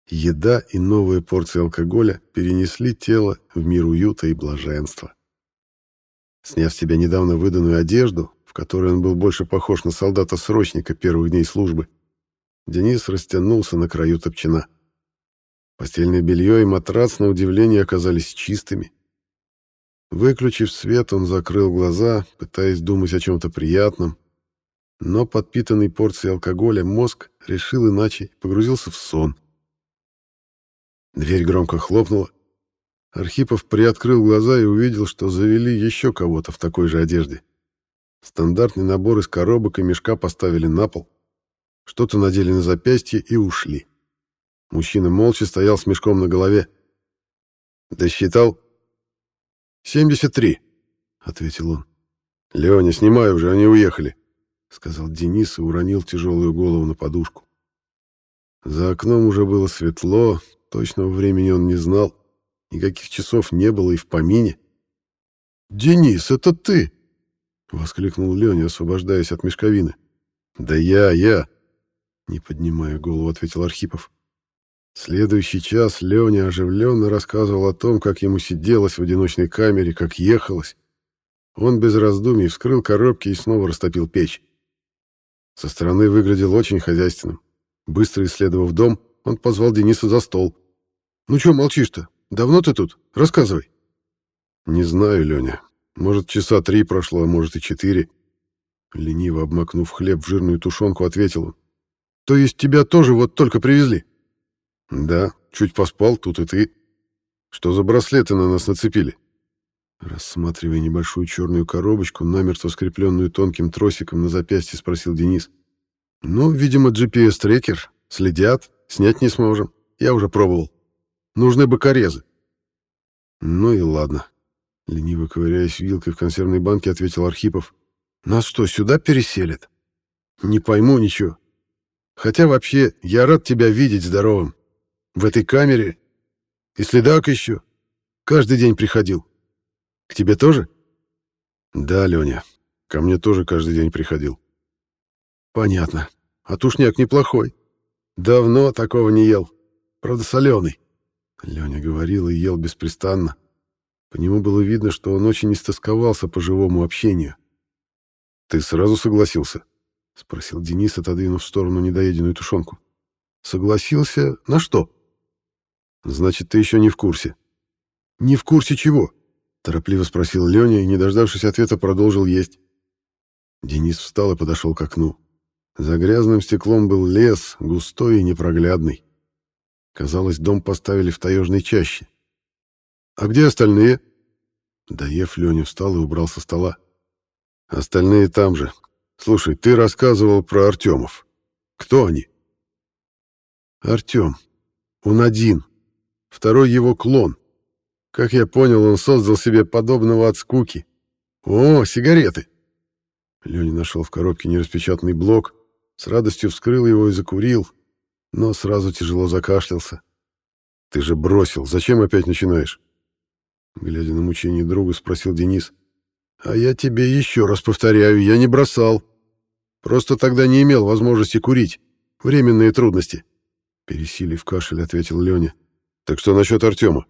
Еда и новая порция алкоголя перенесли тело в мир уюта и блаженства. Сняв с себя недавно выданную одежду, в которой он был больше похож на солдата-срочника первых дней службы, Денис растянулся на краю топчина. Постельное белье и матрац, на удивление, оказались чистыми. Выключив свет, он закрыл глаза, пытаясь думать о чем-то приятном, но подпитанный порцией алкоголя мозг решил иначе и погрузился в сон. Дверь громко хлопнула. Архипов приоткрыл глаза и увидел, что завели еще кого-то в такой же одежде. Стандартный набор из коробок и мешка поставили на пол, что-то надели на запястье и ушли. Мужчина молча стоял с мешком на голове. «Досчитал?» «Семьдесят три», — ответил он. «Леня, снимай уже, они уехали», — сказал Денис и уронил тяжелую голову на подушку. За окном уже было светло, точного времени он не знал, никаких часов не было и в помине. «Денис, это ты!» — воскликнул Леня, освобождаясь от мешковины. «Да я, я!» — не поднимая голову, ответил Архипов. Следующий час Леня оживленно рассказывал о том, как ему сиделось в одиночной камере, как ехалось. Он без раздумий вскрыл коробки и снова растопил печь. Со стороны выглядел очень хозяйственным. Быстро исследовав дом, он позвал Дениса за стол. «Ну что молчишь-то? Давно ты тут? Рассказывай». «Не знаю, Леня. Может, часа три прошло, а может и четыре». Лениво обмакнув хлеб в жирную тушенку, ответил он. «То есть тебя тоже вот только привезли?» Да, чуть поспал, тут и ты. Что за браслеты на нас нацепили? Рассматривая небольшую черную коробочку, намертво скрепленную тонким тросиком на запястье, спросил Денис. Ну, видимо, GPS-трекер. Следят, снять не сможем. Я уже пробовал. Нужны бокорезы. Ну и ладно. Лениво ковыряясь вилкой в консервной банке, ответил Архипов. Нас что, сюда переселят? Не пойму ничего. Хотя вообще, я рад тебя видеть здоровым. В этой камере. И следак еще. Каждый день приходил. К тебе тоже? Да, Леня. Ко мне тоже каждый день приходил. Понятно. А тушняк неплохой. Давно такого не ел. Правда, соленый. Леня говорил и ел беспрестанно. По нему было видно, что он очень истосковался по живому общению. «Ты сразу согласился?» — спросил Денис, отодвинув в сторону недоеденную тушенку. «Согласился на что?» Значит, ты еще не в курсе. Не в курсе чего? Торопливо спросил Леня и, не дождавшись ответа, продолжил есть. Денис встал и подошел к окну. За грязным стеклом был лес, густой и непроглядный. Казалось, дом поставили в таежной чаще. «А где остальные?» Доев, Леня встал и убрал со стола. «Остальные там же. Слушай, ты рассказывал про Артемов. Кто они?» «Артем. Он один. Второй его клон. Как я понял, он создал себе подобного от скуки. О, сигареты! Леня нашел в коробке нераспечатанный блок, с радостью вскрыл его и закурил, но сразу тяжело закашлялся. «Ты же бросил, зачем опять начинаешь?» Глядя на мучение друга, спросил Денис. «А я тебе еще раз повторяю, я не бросал. Просто тогда не имел возможности курить. Временные трудности». Пересилив кашель, ответил Леня. Так что насчет Артема?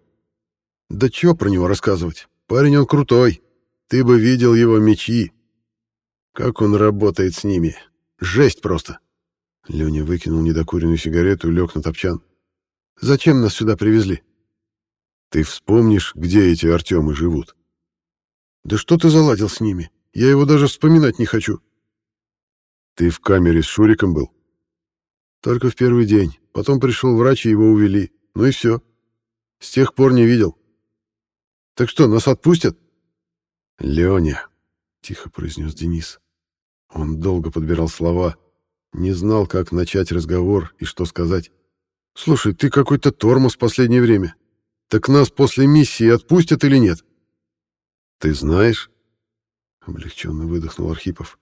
Да чё про него рассказывать? Парень он крутой. Ты бы видел его мечи. Как он работает с ними. Жесть просто. Леня выкинул недокуренную сигарету и лег на топчан. Зачем нас сюда привезли? Ты вспомнишь, где эти Артемы живут? Да что ты заладил с ними? Я его даже вспоминать не хочу. Ты в камере с Шуриком был? Только в первый день. Потом пришел врач, и его увели. Ну и все. С тех пор не видел. Так что, нас отпустят? Леня, тихо произнес Денис. Он долго подбирал слова, не знал, как начать разговор и что сказать. Слушай, ты какой-то тормоз в последнее время. Так нас после миссии отпустят или нет? Ты знаешь? Облегченно выдохнул Архипов.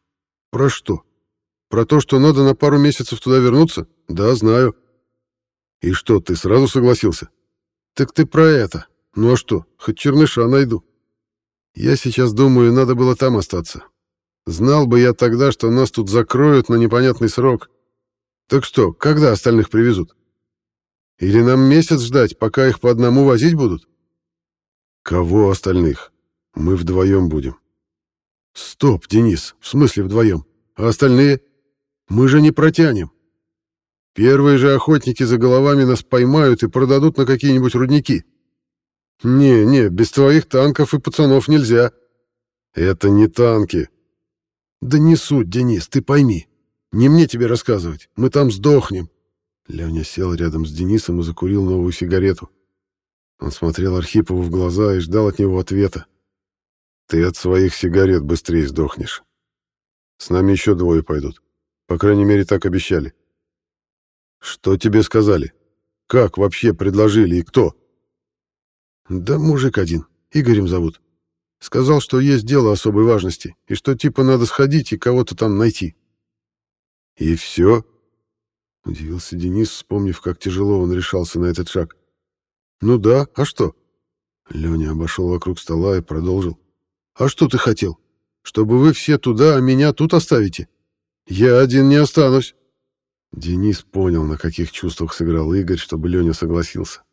Про что? Про то, что надо на пару месяцев туда вернуться? Да, знаю. И что, ты сразу согласился? Так ты про это. Ну а что, хоть черныша найду. Я сейчас думаю, надо было там остаться. Знал бы я тогда, что нас тут закроют на непонятный срок. Так что, когда остальных привезут? Или нам месяц ждать, пока их по одному возить будут? Кого остальных? Мы вдвоем будем. Стоп, Денис, в смысле вдвоем? А остальные? Мы же не протянем. Первые же охотники за головами нас поймают и продадут на какие-нибудь рудники. Не, не, без твоих танков и пацанов нельзя. Это не танки. Да не суть, Денис, ты пойми. Не мне тебе рассказывать, мы там сдохнем. Леня сел рядом с Денисом и закурил новую сигарету. Он смотрел Архипову в глаза и ждал от него ответа. Ты от своих сигарет быстрее сдохнешь. С нами еще двое пойдут. По крайней мере, так обещали. Что тебе сказали? Как вообще предложили и кто? Да мужик один, Игорем зовут. Сказал, что есть дело особой важности, и что типа надо сходить и кого-то там найти. И все? Удивился Денис, вспомнив, как тяжело он решался на этот шаг. Ну да, а что? Леня обошел вокруг стола и продолжил. А что ты хотел? Чтобы вы все туда, а меня тут оставите? Я один не останусь. Денис понял, на каких чувствах сыграл Игорь, чтобы Леня согласился.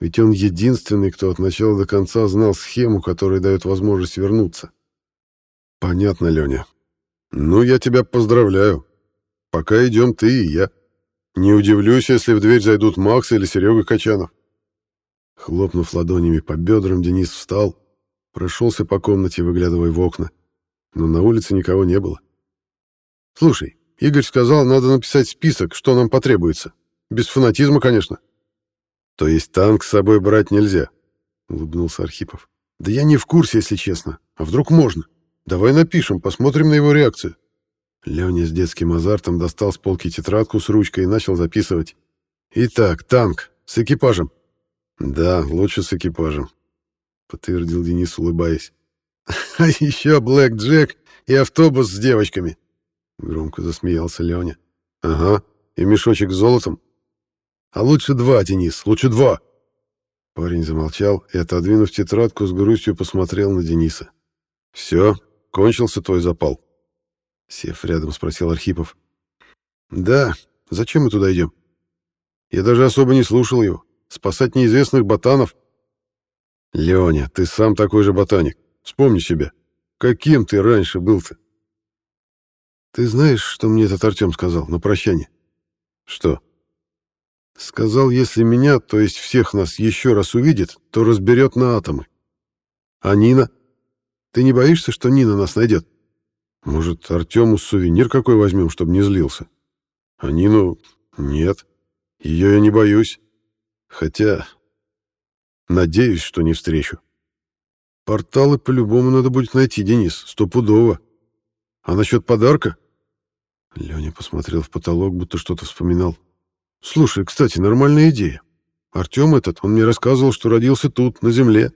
Ведь он единственный, кто от начала до конца знал схему, которая дает возможность вернуться. Понятно, Леня. Ну, я тебя поздравляю. Пока идем ты и я. Не удивлюсь, если в дверь зайдут Макс или Серега Качанов. Хлопнув ладонями по бедрам, Денис встал, Прошелся по комнате, выглядывая в окна. Но на улице никого не было. «Слушай, Игорь сказал, надо написать список, что нам потребуется. Без фанатизма, конечно». «То есть танк с собой брать нельзя?» — улыбнулся Архипов. «Да я не в курсе, если честно. А вдруг можно? Давай напишем, посмотрим на его реакцию». Леня с детским азартом достал с полки тетрадку с ручкой и начал записывать. «Итак, танк. С экипажем». «Да, лучше с экипажем. — подтвердил Денис, улыбаясь. «А еще Блэк Джек и автобус с девочками!» — громко засмеялся Леня. «Ага, и мешочек с золотом?» «А лучше два, Денис, лучше два!» Парень замолчал и, отодвинув тетрадку, с грустью посмотрел на Дениса. «Все, кончился твой запал?» Сев рядом, спросил Архипов. «Да, зачем мы туда идем? Я даже особо не слушал его. Спасать неизвестных ботанов — Леня, ты сам такой же ботаник. Вспомни себя. Каким ты раньше был-то? Ты знаешь, что мне этот Артем сказал на прощание? Что? Сказал, если меня, то есть всех нас, еще раз увидит, то разберет на атомы. А Нина? Ты не боишься, что Нина нас найдет? Может, Артему сувенир какой возьмем, чтобы не злился? А Нину... Нет. Ее я не боюсь. Хотя Надеюсь, что не встречу. Порталы по-любому надо будет найти, Денис, стопудово. А насчет подарка? Леня посмотрел в потолок, будто что-то вспоминал. Слушай, кстати, нормальная идея. Артем этот, он мне рассказывал, что родился тут, на земле.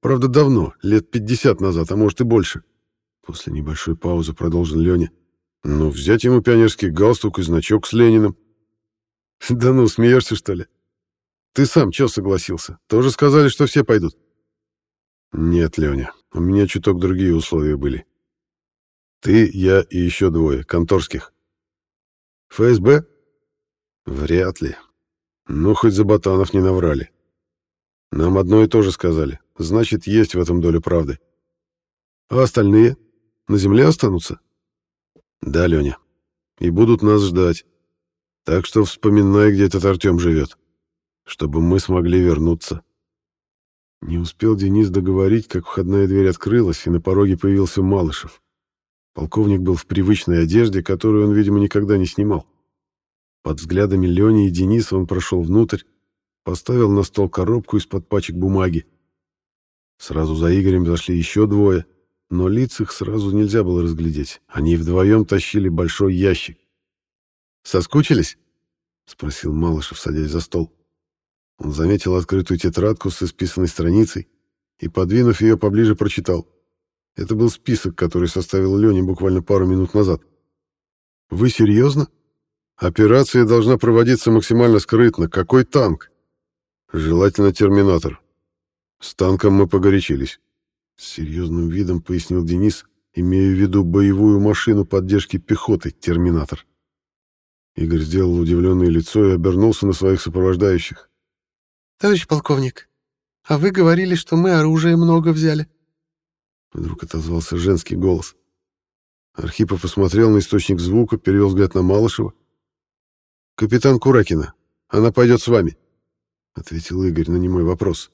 Правда, давно, лет 50 назад, а может и больше. После небольшой паузы продолжил Леня. Ну, взять ему пионерский галстук и значок с Лениным. Да ну, смеешься, что ли? Ты сам чё согласился? Тоже сказали, что все пойдут? Нет, Леня, у меня чуток другие условия были. Ты, я и еще двое, конторских. ФСБ? Вряд ли. Ну, хоть за ботанов не наврали. Нам одно и то же сказали. Значит, есть в этом доля правды. А остальные? На земле останутся? Да, Леня. И будут нас ждать. Так что вспоминай, где этот Артем живет. Чтобы мы смогли вернуться. Не успел Денис договорить, как входная дверь открылась, и на пороге появился Малышев. Полковник был в привычной одежде, которую он, видимо, никогда не снимал. Под взглядами Лени и Дениса он прошел внутрь, поставил на стол коробку из-под пачек бумаги. Сразу за Игорем зашли еще двое, но лиц их сразу нельзя было разглядеть. Они вдвоем тащили большой ящик. «Соскучились?» — спросил Малышев, садясь за стол. Он заметил открытую тетрадку с исписанной страницей и, подвинув ее поближе, прочитал. Это был список, который составил Леня буквально пару минут назад. «Вы серьезно? Операция должна проводиться максимально скрытно. Какой танк?» «Желательно терминатор. С танком мы погорячились», — с серьезным видом пояснил Денис, имея в виду боевую машину поддержки пехоты «Терминатор». Игорь сделал удивленное лицо и обернулся на своих сопровождающих. «Товарищ полковник, а вы говорили, что мы оружия много взяли». Вдруг отозвался женский голос. Архипов посмотрел на источник звука, перевел взгляд на Малышева. «Капитан Куракина, она пойдет с вами», — ответил Игорь на немой вопрос.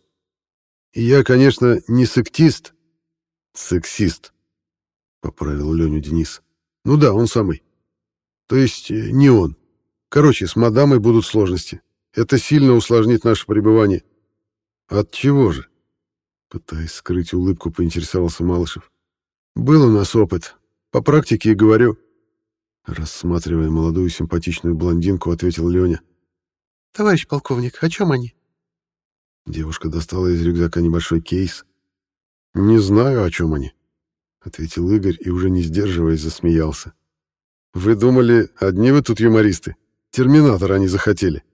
«И я, конечно, не сектист». «Сексист», — поправил Леню Денис. «Ну да, он самый. То есть э, не он. Короче, с мадамой будут сложности. Это сильно усложнит наше пребывание. От чего же? Пытаясь скрыть улыбку, поинтересовался Малышев. Был у нас опыт. По практике и говорю. Рассматривая молодую симпатичную блондинку, ответил Леня. Товарищ полковник, о чем они? Девушка достала из рюкзака небольшой кейс. Не знаю, о чем они, ответил Игорь и уже не сдерживаясь засмеялся. Вы думали, одни вы тут юмористы? Терминатор они захотели.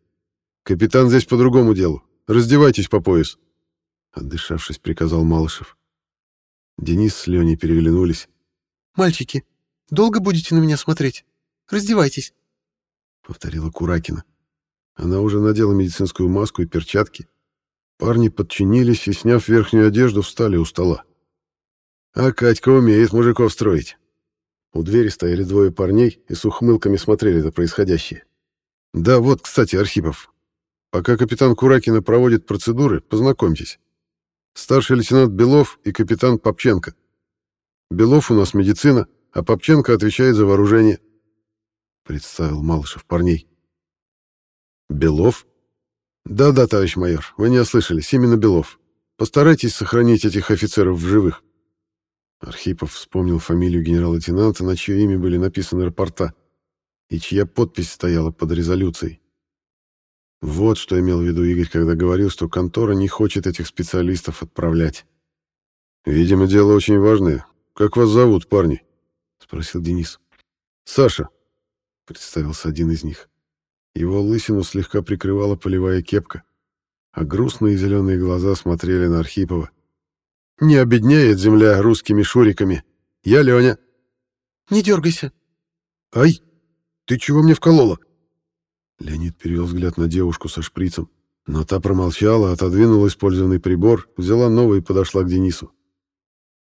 Капитан здесь по другому делу. Раздевайтесь по пояс. Отдышавшись, приказал Малышев. Денис с Леней переглянулись. «Мальчики, долго будете на меня смотреть? Раздевайтесь!» Повторила Куракина. Она уже надела медицинскую маску и перчатки. Парни подчинились и, сняв верхнюю одежду, встали у стола. А Катька умеет мужиков строить. У двери стояли двое парней и с ухмылками смотрели на происходящее. Да, вот, кстати, Архипов, Пока капитан Куракина проводит процедуры, познакомьтесь. Старший лейтенант Белов и капитан Попченко. Белов у нас медицина, а Попченко отвечает за вооружение. Представил Малышев парней. Белов? Да-да, товарищ майор, вы не ослышались, именно Белов. Постарайтесь сохранить этих офицеров в живых. Архипов вспомнил фамилию генерал-лейтенанта, на чье имя были написаны рапорта, и чья подпись стояла под резолюцией. Вот что имел в виду Игорь, когда говорил, что контора не хочет этих специалистов отправлять. «Видимо, дело очень важное. Как вас зовут, парни?» — спросил Денис. «Саша», — представился один из них. Его лысину слегка прикрывала полевая кепка, а грустные зеленые глаза смотрели на Архипова. «Не обеднеет земля русскими шуриками. Я Леня». «Не дергайся». «Ай, ты чего мне вколола?» Леонид перевел взгляд на девушку со шприцем, но та промолчала, отодвинула использованный прибор, взяла новый и подошла к Денису.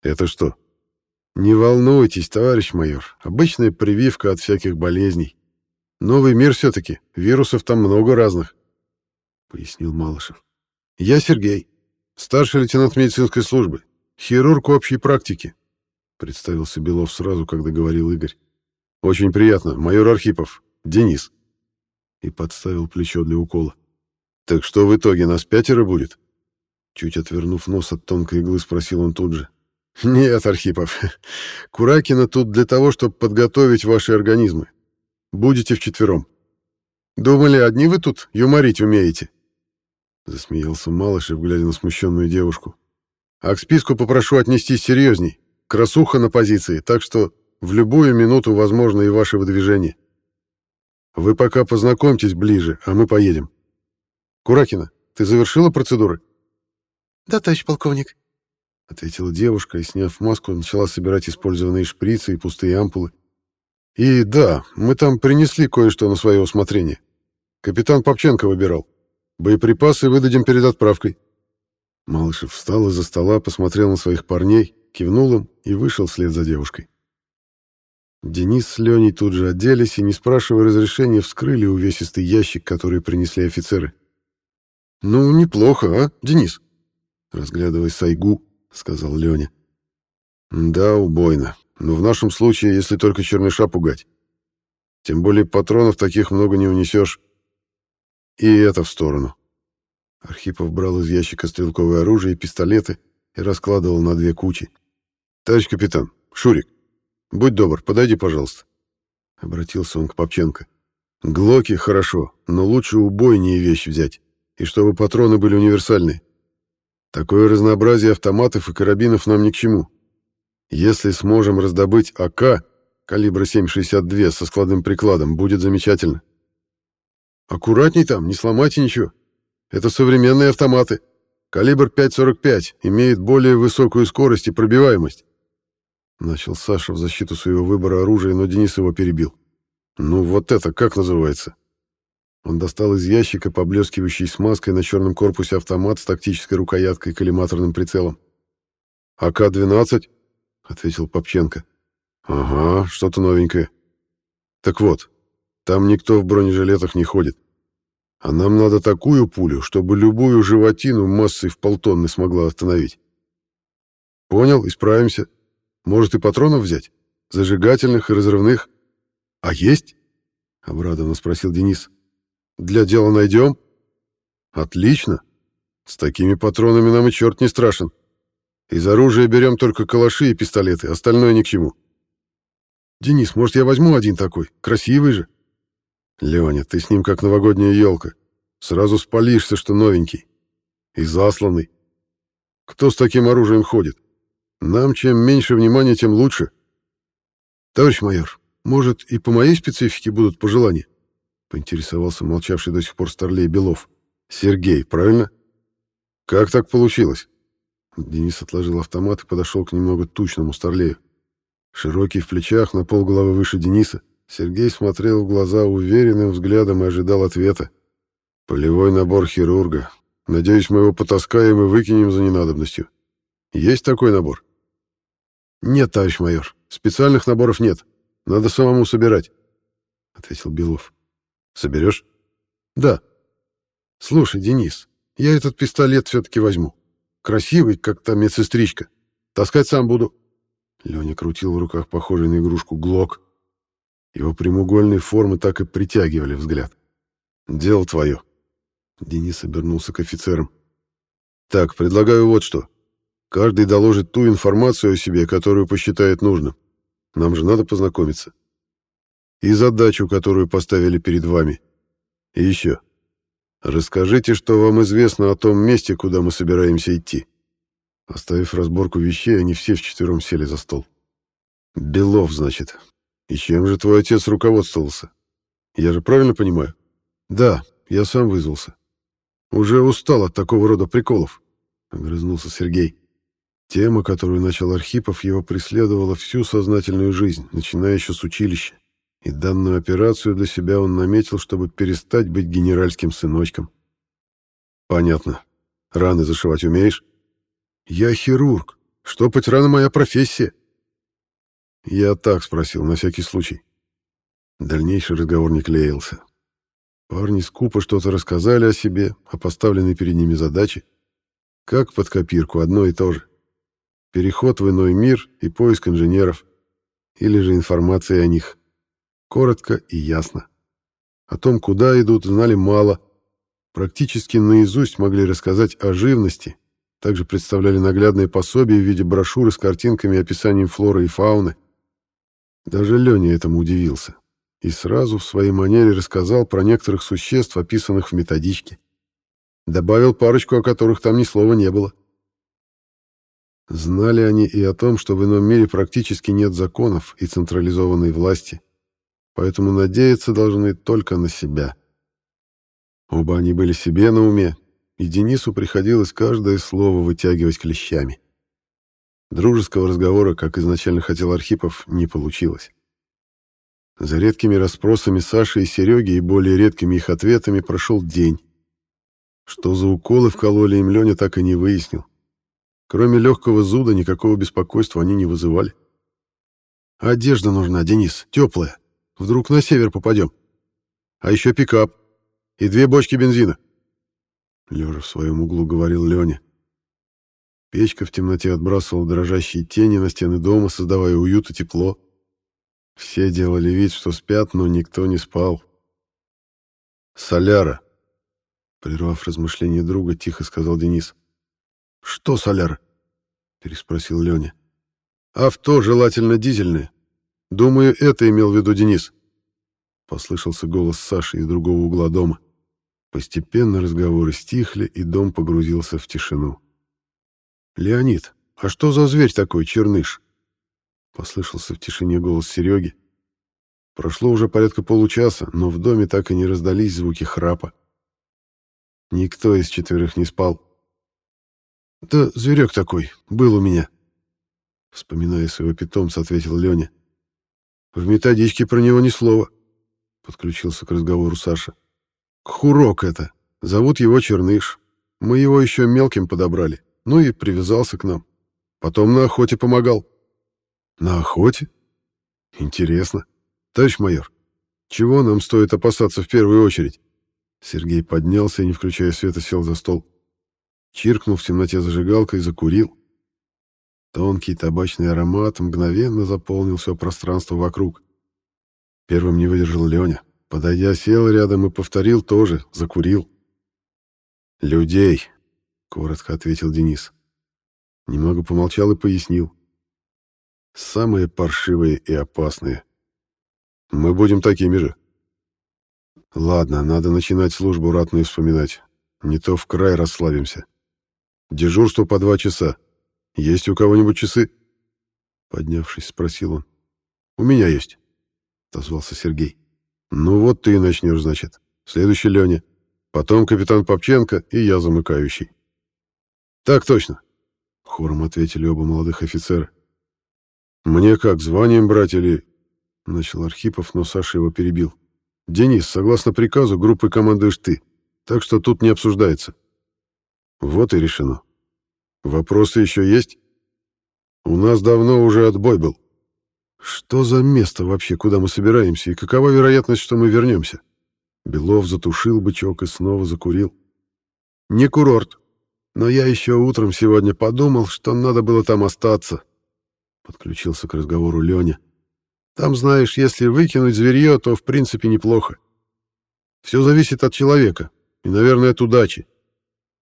«Это что?» «Не волнуйтесь, товарищ майор. Обычная прививка от всяких болезней. Новый мир все-таки. Вирусов там много разных», — пояснил Малышев. «Я Сергей, старший лейтенант медицинской службы, хирург общей практики», — представился Белов сразу, когда говорил Игорь. «Очень приятно. Майор Архипов. Денис» и подставил плечо для укола. «Так что в итоге, нас пятеро будет?» Чуть отвернув нос от тонкой иглы, спросил он тут же. «Нет, Архипов, Куракина тут для того, чтобы подготовить ваши организмы. Будете вчетвером. Думали, одни вы тут юморить умеете?» Засмеялся Малышев, глядя на смущенную девушку. «А к списку попрошу отнестись серьезней. Красуха на позиции, так что в любую минуту возможно и ваше выдвижение». Вы пока познакомьтесь ближе, а мы поедем. Куракина, ты завершила процедуры? Да, товарищ полковник. Ответила девушка и, сняв маску, начала собирать использованные шприцы и пустые ампулы. И да, мы там принесли кое-что на свое усмотрение. Капитан Попченко выбирал. Боеприпасы выдадим перед отправкой. Малышев встал из-за стола, посмотрел на своих парней, кивнул им и вышел вслед за девушкой. Денис с Леней тут же оделись и, не спрашивая разрешения, вскрыли увесистый ящик, который принесли офицеры. «Ну, неплохо, а, Денис?» Разглядывая Сайгу, сказал Леня. «Да, убойно. Но в нашем случае, если только черныша пугать. Тем более патронов таких много не унесешь. И это в сторону». Архипов брал из ящика стрелковое оружие и пистолеты и раскладывал на две кучи. «Товарищ капитан, Шурик, будь добр, подойди, пожалуйста». Обратился он к Попченко. «Глоки хорошо, но лучше убойнее вещи взять, и чтобы патроны были универсальные. Такое разнообразие автоматов и карабинов нам ни к чему. Если сможем раздобыть АК калибра 7,62 со складным прикладом, будет замечательно. Аккуратней там, не сломайте ничего. Это современные автоматы. Калибр 5,45 имеет более высокую скорость и пробиваемость. Начал Саша в защиту своего выбора оружия, но Денис его перебил. Ну вот это как называется? Он достал из ящика поблескивающий смазкой на черном корпусе автомат с тактической рукояткой и коллиматорным прицелом. «АК-12?» — ответил Попченко. «Ага, что-то новенькое. Так вот, там никто в бронежилетах не ходит. А нам надо такую пулю, чтобы любую животину массой в полтонны смогла остановить. Понял, исправимся. Может и патронов взять? Зажигательных и разрывных? А есть? Обрадованно спросил Денис. Для дела найдем? Отлично. С такими патронами нам и черт не страшен. Из оружия берем только калаши и пистолеты, остальное ни к чему. Денис, может, я возьму один такой? Красивый же. Леня, ты с ним как новогодняя елка. Сразу спалишься, что новенький. И засланный. Кто с таким оружием ходит? Нам чем меньше внимания, тем лучше. Товарищ майор, может, и по моей специфике будут пожелания? Поинтересовался молчавший до сих пор старлей Белов. Сергей, правильно? Как так получилось? Денис отложил автомат и подошел к немного тучному старлею. Широкий в плечах, на полголовы выше Дениса, Сергей смотрел в глаза уверенным взглядом и ожидал ответа. «Полевой набор хирурга. Надеюсь, мы его потаскаем и выкинем за ненадобностью. Есть такой набор?» «Нет, товарищ майор. Специальных наборов нет. Надо самому собирать», — ответил Белов. «Соберешь?» «Да. Слушай, Денис, я этот пистолет все-таки возьму. Красивый, как та медсестричка. Таскать сам буду». Леня крутил в руках похожий на игрушку глок. Его прямоугольные формы так и притягивали взгляд. «Дело твое». Денис обернулся к офицерам. «Так, предлагаю вот что. Каждый доложит ту информацию о себе, которую посчитает нужным. Нам же надо познакомиться. И задачу, которую поставили перед вами. И еще. Расскажите, что вам известно о том месте, куда мы собираемся идти». Оставив разборку вещей, они все вчетвером сели за стол. «Белов, значит. И чем же твой отец руководствовался? Я же правильно понимаю? Да, я сам вызвался. Уже устал от такого рода приколов, огрызнулся Сергей. Тема, которую начал Архипов, его преследовала всю сознательную жизнь, начиная еще с училища. И данную операцию для себя он наметил, чтобы перестать быть генеральским сыночком. Понятно. Раны зашивать умеешь? Я хирург. Штопать раны моя профессия. Я так спросил, на всякий случай. Дальнейший разговор не клеился. Парни скупо что-то рассказали о себе, о поставленной перед ними задаче. Как под копирку, одно и то же. Переход в иной мир и поиск инженеров. Или же информация о них. Коротко и ясно. О том, куда идут, знали мало. Практически наизусть могли рассказать о живности. Также представляли наглядные пособия в виде брошюры с картинками и описанием флоры и фауны. Даже Леня этому удивился и сразу в своей манере рассказал про некоторых существ, описанных в методичке. Добавил парочку, о которых там ни слова не было. Знали они и о том, что в ином мире практически нет законов и централизованной власти, поэтому надеяться должны только на себя. Оба они были себе на уме, и Денису приходилось каждое слово вытягивать клещами. Дружеского разговора, как изначально хотел Архипов, не получилось. За редкими расспросами Саши и Сереги и более редкими их ответами прошел день. Что за уколы вкололи им Леня так и не выяснил. Кроме легкого зуда никакого беспокойства они не вызывали. «Одежда нужна, Денис, теплая. Вдруг на север попадем. А еще пикап. И две бочки бензина». Лежа в своем углу говорил Леня. Печка в темноте отбрасывала дрожащие тени на стены дома, создавая уют и тепло. Все делали вид, что спят, но никто не спал. «Соляра!» Прервав размышления друга, тихо сказал Денис. «Что соляра?» переспросил Леня. «Авто, желательно дизельное. Думаю, это имел в виду Денис». Послышался голос Саши из другого угла дома. Постепенно разговоры стихли, и дом погрузился в тишину. «Леонид, а что за зверь такой, черныш?» Послышался в тишине голос Сереги. Прошло уже порядка получаса, но в доме так и не раздались звуки храпа. Никто из четверых не спал. «Да зверек такой, был у меня», — вспоминая своего питомца, ответил Леня. «В методичке про него ни слова», — подключился к разговору Саша. «Хурок это. Зовут его Черныш. Мы его еще мелким подобрали. Ну и привязался к нам. Потом на охоте помогал. На охоте? Интересно. Товарищ майор, чего нам стоит опасаться в первую очередь? Сергей поднялся и, не включая света, сел за стол. Чиркнул в темноте зажигалкой, закурил. Тонкий табачный аромат мгновенно заполнил все пространство вокруг. Первым не выдержал Леня. Подойдя, сел рядом и повторил тоже, закурил. «Людей!» — коротко ответил Денис. Немного помолчал и пояснил. «Самые паршивые и опасные. Мы будем такими же. Ладно, надо начинать службу ратную вспоминать. Не то в край расслабимся. Дежурство по два часа. Есть у кого-нибудь часы?» Поднявшись, спросил он. «У меня есть», — отозвался Сергей. «Ну вот ты и начнешь, значит. Следующий Леня. Потом капитан Попченко и я замыкающий. «Так точно», — хором ответили оба молодых офицера. «Мне как, званием брать или...» — начал Архипов, но Саша его перебил. «Денис, согласно приказу, группой командуешь ты, так что тут не обсуждается». «Вот и решено. Вопросы еще есть?» «У нас давно уже отбой был. Что за место вообще, куда мы собираемся, и какова вероятность, что мы вернемся?» Белов затушил бычок и снова закурил. «Не курорт», но я еще утром сегодня подумал, что надо было там остаться. Подключился к разговору Леня. Там, знаешь, если выкинуть зверье, то в принципе неплохо. Все зависит от человека и, наверное, от удачи.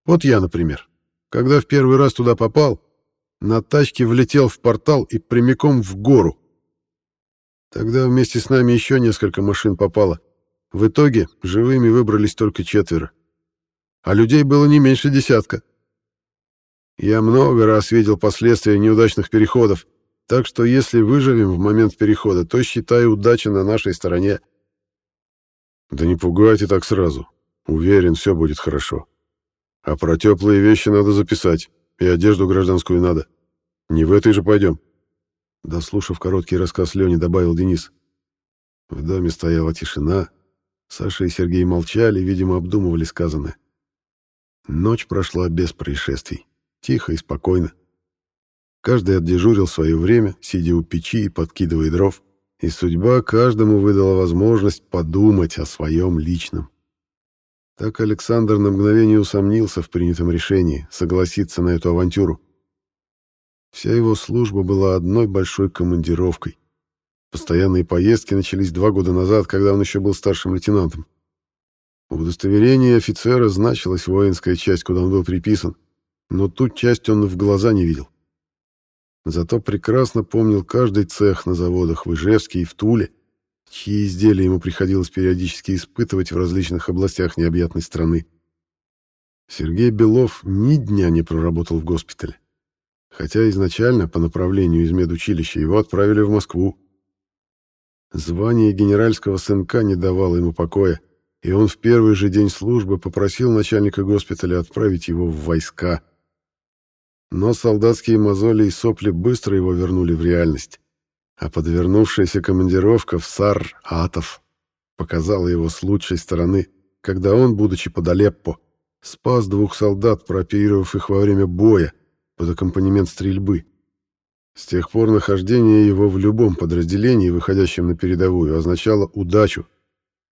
Вот я, например, когда в первый раз туда попал, на тачке влетел в портал и прямиком в гору. Тогда вместе с нами еще несколько машин попало. В итоге живыми выбрались только четверо. А людей было не меньше десятка. Я много раз видел последствия неудачных переходов, так что если выживем в момент перехода, то считай удача на нашей стороне. Да не пугайте так сразу. Уверен, все будет хорошо. А про теплые вещи надо записать, и одежду гражданскую надо. Не в этой же пойдем. Дослушав короткий рассказ Лени, добавил Денис. В доме стояла тишина. Саша и Сергей молчали, видимо, обдумывали сказанное. Ночь прошла без происшествий. Тихо и спокойно. Каждый отдежурил свое время, сидя у печи и подкидывая дров, и судьба каждому выдала возможность подумать о своем личном. Так Александр на мгновение усомнился в принятом решении согласиться на эту авантюру. Вся его служба была одной большой командировкой. Постоянные поездки начались два года назад, когда он еще был старшим лейтенантом. В удостоверении офицера значилась воинская часть, куда он был приписан, но ту часть он в глаза не видел. Зато прекрасно помнил каждый цех на заводах в Ижевске и в Туле, чьи изделия ему приходилось периодически испытывать в различных областях необъятной страны. Сергей Белов ни дня не проработал в госпитале. Хотя изначально по направлению из медучилища его отправили в Москву. Звание генеральского сынка не давало ему покоя, и он в первый же день службы попросил начальника госпиталя отправить его в войска – но солдатские мозоли и сопли быстро его вернули в реальность, а подвернувшаяся командировка в Сар-Атов показала его с лучшей стороны, когда он, будучи под Алеппо, спас двух солдат, прооперировав их во время боя под аккомпанемент стрельбы. С тех пор нахождение его в любом подразделении, выходящем на передовую, означало удачу,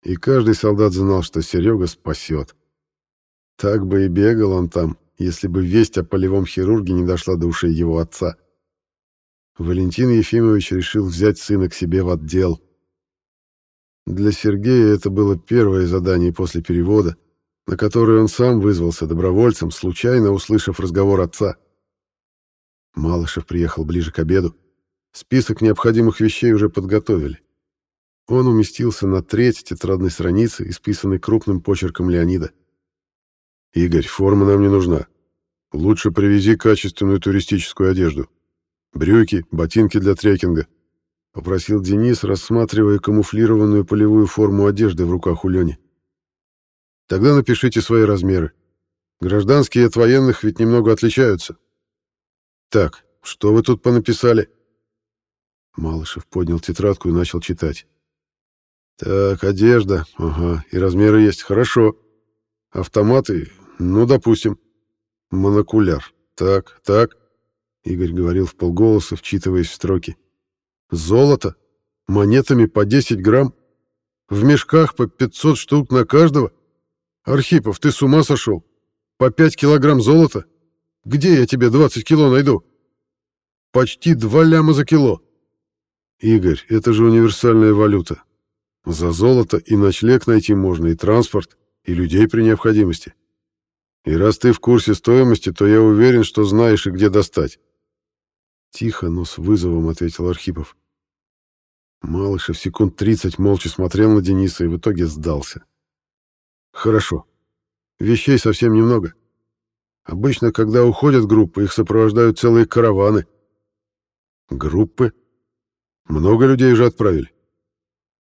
и каждый солдат знал, что Серега спасет. Так бы и бегал он там, если бы весть о полевом хирурге не дошла до ушей его отца. Валентин Ефимович решил взять сына к себе в отдел. Для Сергея это было первое задание после перевода, на которое он сам вызвался добровольцем, случайно услышав разговор отца. Малышев приехал ближе к обеду. Список необходимых вещей уже подготовили. Он уместился на треть тетрадной страницы, исписанной крупным почерком Леонида. «Игорь, форма нам не нужна. Лучше привези качественную туристическую одежду. Брюки, ботинки для трекинга», — попросил Денис, рассматривая камуфлированную полевую форму одежды в руках у Лени. «Тогда напишите свои размеры. Гражданские от военных ведь немного отличаются. Так, что вы тут понаписали?» Малышев поднял тетрадку и начал читать. Так, одежда. Ага, и размеры есть. Хорошо. Автоматы? Ну, допустим. Монокуляр. Так, так. Игорь говорил в полголоса, вчитываясь в строки. Золото? Монетами по 10 грамм? В мешках по 500 штук на каждого? Архипов, ты с ума сошел? По 5 килограмм золота? Где я тебе 20 кило найду? Почти 2 ляма за кило. Игорь, это же универсальная валюта. За золото и ночлег найти можно, и транспорт, и людей при необходимости. И раз ты в курсе стоимости, то я уверен, что знаешь и где достать. Тихо, но с вызовом ответил Архипов. Малышев секунд тридцать молча смотрел на Дениса и в итоге сдался. Хорошо. Вещей совсем немного. Обычно, когда уходят группы, их сопровождают целые караваны. Группы? Много людей уже отправили.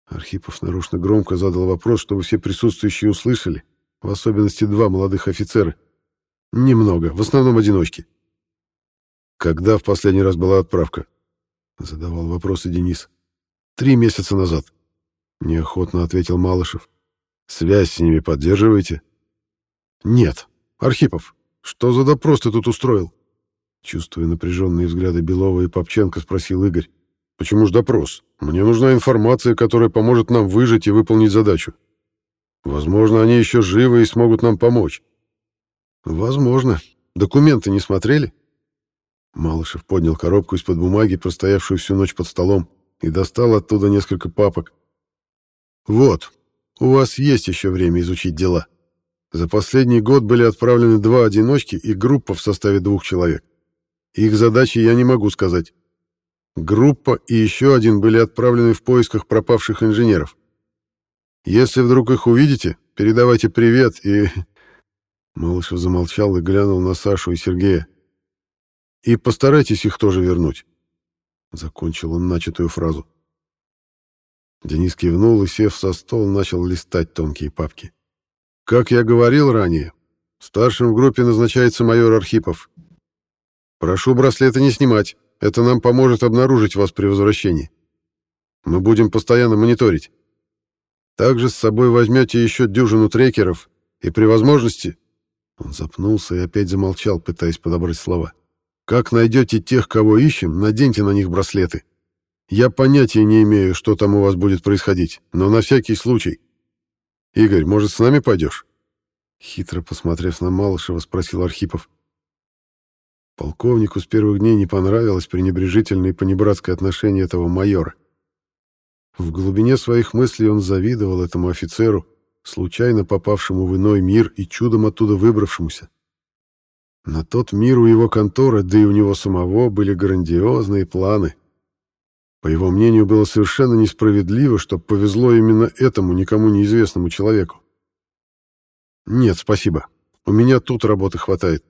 Архипов нарочно громко задал вопрос, чтобы все присутствующие услышали, в особенности два молодых офицера. Немного, в основном одиночки. Когда в последний раз была отправка? Задавал вопросы Денис. Три месяца назад. Неохотно ответил Малышев. Связь с ними поддерживаете? Нет. Архипов, что за допрос ты тут устроил? Чувствуя напряженные взгляды Белова и Попченко, спросил Игорь. Почему ж допрос? Мне нужна информация, которая поможет нам выжить и выполнить задачу. Возможно, они еще живы и смогут нам помочь. Возможно. Документы не смотрели? Малышев поднял коробку из-под бумаги, простоявшую всю ночь под столом, и достал оттуда несколько папок. Вот, у вас есть еще время изучить дела. За последний год были отправлены два одиночки и группа в составе двух человек. Их задачи я не могу сказать. Группа и еще один были отправлены в поисках пропавших инженеров. Если вдруг их увидите, передавайте привет и...» Малышев замолчал и глянул на Сашу и Сергея. «И постарайтесь их тоже вернуть». Закончил он начатую фразу. Денис кивнул и, сев со стол, начал листать тонкие папки. «Как я говорил ранее, старшим в группе назначается майор Архипов. Прошу браслеты не снимать. Это нам поможет обнаружить вас при возвращении. Мы будем постоянно мониторить. Также с собой возьмете еще дюжину трекеров, и при возможности...» Он запнулся и опять замолчал, пытаясь подобрать слова. «Как найдете тех, кого ищем, наденьте на них браслеты. Я понятия не имею, что там у вас будет происходить, но на всякий случай. Игорь, может, с нами пойдешь?» Хитро посмотрев на Малышева, спросил Архипов. Полковнику с первых дней не понравилось пренебрежительное и понебратское отношение этого майора. В глубине своих мыслей он завидовал этому офицеру, случайно попавшему в иной мир и чудом оттуда выбравшемуся. На тот мир у его конторы, да и у него самого, были грандиозные планы. По его мнению, было совершенно несправедливо, что повезло именно этому никому неизвестному человеку. «Нет, спасибо. У меня тут работы хватает.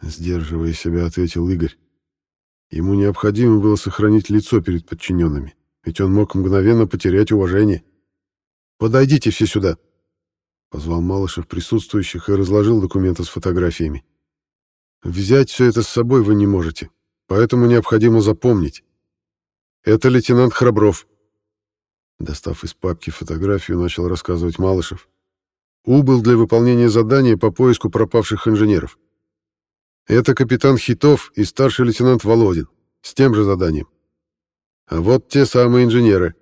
Сдерживая себя, ответил Игорь. Ему необходимо было сохранить лицо перед подчиненными, ведь он мог мгновенно потерять уважение. «Подойдите все сюда!» Позвал Малышев присутствующих и разложил документы с фотографиями. «Взять все это с собой вы не можете, поэтому необходимо запомнить. Это лейтенант Храбров». Достав из папки фотографию, начал рассказывать Малышев. убыл для выполнения задания по поиску пропавших инженеров. Это капитан Хитов и старший лейтенант Володин с тем же заданием. А вот те самые инженеры.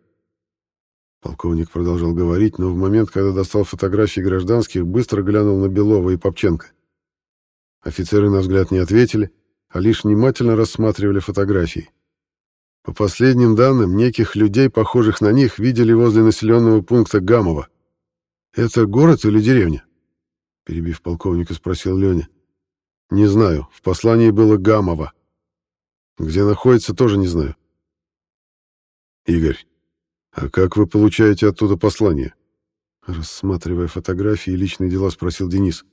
Полковник продолжал говорить, но в момент, когда достал фотографии гражданских, быстро глянул на Белова и Попченко. Офицеры на взгляд не ответили, а лишь внимательно рассматривали фотографии. По последним данным, неких людей, похожих на них, видели возле населенного пункта Гамова. «Это город или деревня?» Перебив полковника, спросил Леня. «Не знаю. В послании было Гамова. Где находится, тоже не знаю». «Игорь, а как вы получаете оттуда послание?» Рассматривая фотографии и личные дела, спросил Денис.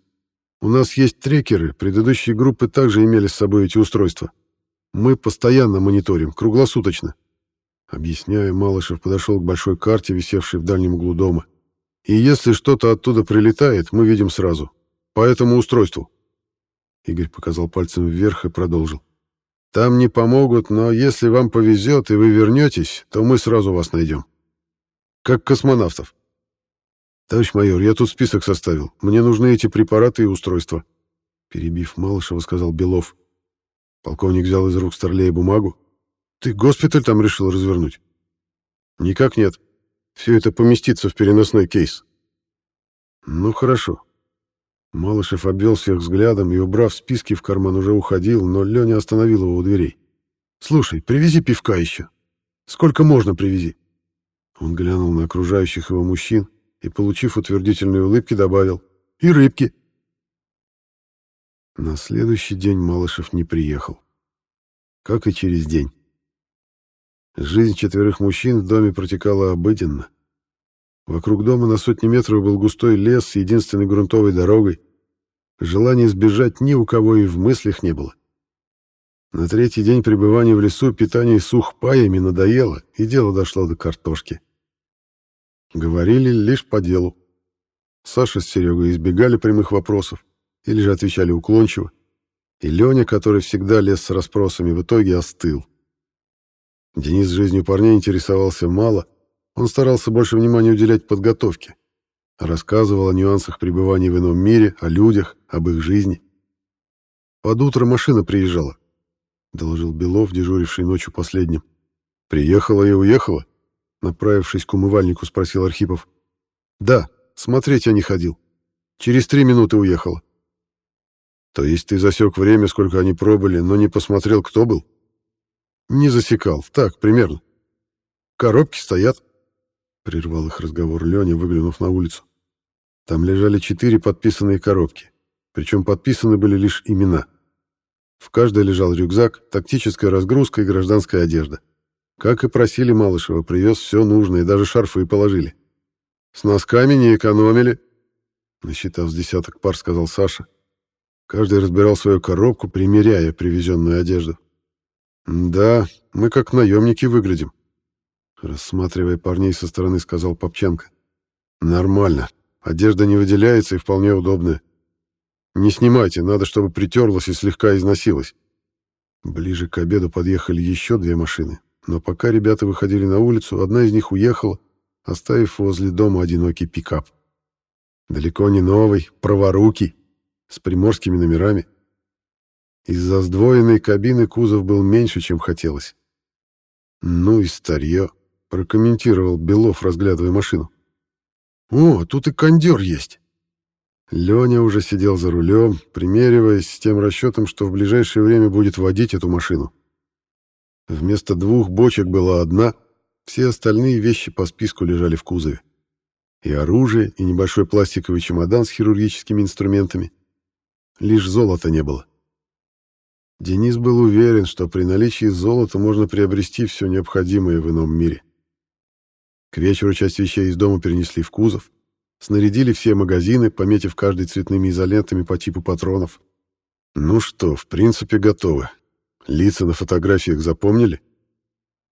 «У нас есть трекеры. Предыдущие группы также имели с собой эти устройства. Мы постоянно мониторим, круглосуточно». Объясняя, Малышев подошел к большой карте, висевшей в дальнем углу дома. И если что-то оттуда прилетает, мы видим сразу. По этому устройству. Игорь показал пальцем вверх и продолжил. Там не помогут, но если вам повезет и вы вернетесь, то мы сразу вас найдем. Как космонавтов. Товарищ майор, я тут список составил. Мне нужны эти препараты и устройства. Перебив Малышева, сказал Белов. Полковник взял из рук Старлея бумагу. Ты госпиталь там решил развернуть? Никак нет. Все это поместится в переносной кейс. Ну, хорошо. Малышев обвел всех взглядом и, убрав списки в карман, уже уходил, но Леня остановил его у дверей. «Слушай, привези пивка еще. Сколько можно привези?» Он глянул на окружающих его мужчин и, получив утвердительные улыбки, добавил «И рыбки». На следующий день Малышев не приехал. Как и через день. Жизнь четверых мужчин в доме протекала обыденно. Вокруг дома на сотни метров был густой лес с единственной грунтовой дорогой. Желания сбежать ни у кого и в мыслях не было. На третий день пребывания в лесу питание сухпаями надоело, и дело дошло до картошки. Говорили лишь по делу. Саша с Серегой избегали прямых вопросов или же отвечали уклончиво. И Леня, который всегда лез с расспросами, в итоге остыл. Денис жизнью парней интересовался мало, он старался больше внимания уделять подготовке. Рассказывал о нюансах пребывания в ином мире, о людях, об их жизни. «Под утро машина приезжала», — доложил Белов, дежуривший ночью последним. «Приехала и уехала?» Направившись к умывальнику, спросил Архипов. «Да, смотреть я не ходил. Через три минуты уехала». «То есть ты засек время, сколько они пробыли, но не посмотрел, кто был?» Не засекал. Так, примерно. Коробки стоят. Прервал их разговор Леня, выглянув на улицу. Там лежали четыре подписанные коробки. Причем подписаны были лишь имена. В каждой лежал рюкзак, тактическая разгрузка и гражданская одежда. Как и просили Малышева, привез все нужное, даже шарфы положили. С носками не экономили. Насчитав с десяток пар, сказал Саша. Каждый разбирал свою коробку, примеряя привезенную одежду. «Да, мы как наемники выглядим», — рассматривая парней со стороны, сказал Попченко. «Нормально. Одежда не выделяется и вполне удобная. Не снимайте, надо, чтобы притерлась и слегка износилась». Ближе к обеду подъехали еще две машины, но пока ребята выходили на улицу, одна из них уехала, оставив возле дома одинокий пикап. Далеко не новый, праворукий, с приморскими номерами. Из-за сдвоенной кабины кузов был меньше, чем хотелось. «Ну и старье», — прокомментировал Белов, разглядывая машину. «О, тут и кондер есть». Леня уже сидел за рулем, примериваясь с тем расчетом, что в ближайшее время будет водить эту машину. Вместо двух бочек была одна, все остальные вещи по списку лежали в кузове. И оружие, и небольшой пластиковый чемодан с хирургическими инструментами. Лишь золота не было. Денис был уверен, что при наличии золота можно приобрести все необходимое в ином мире. К вечеру часть вещей из дома перенесли в кузов, снарядили все магазины, пометив каждый цветными изолентами по типу патронов. Ну что, в принципе, готовы. Лица на фотографиях запомнили?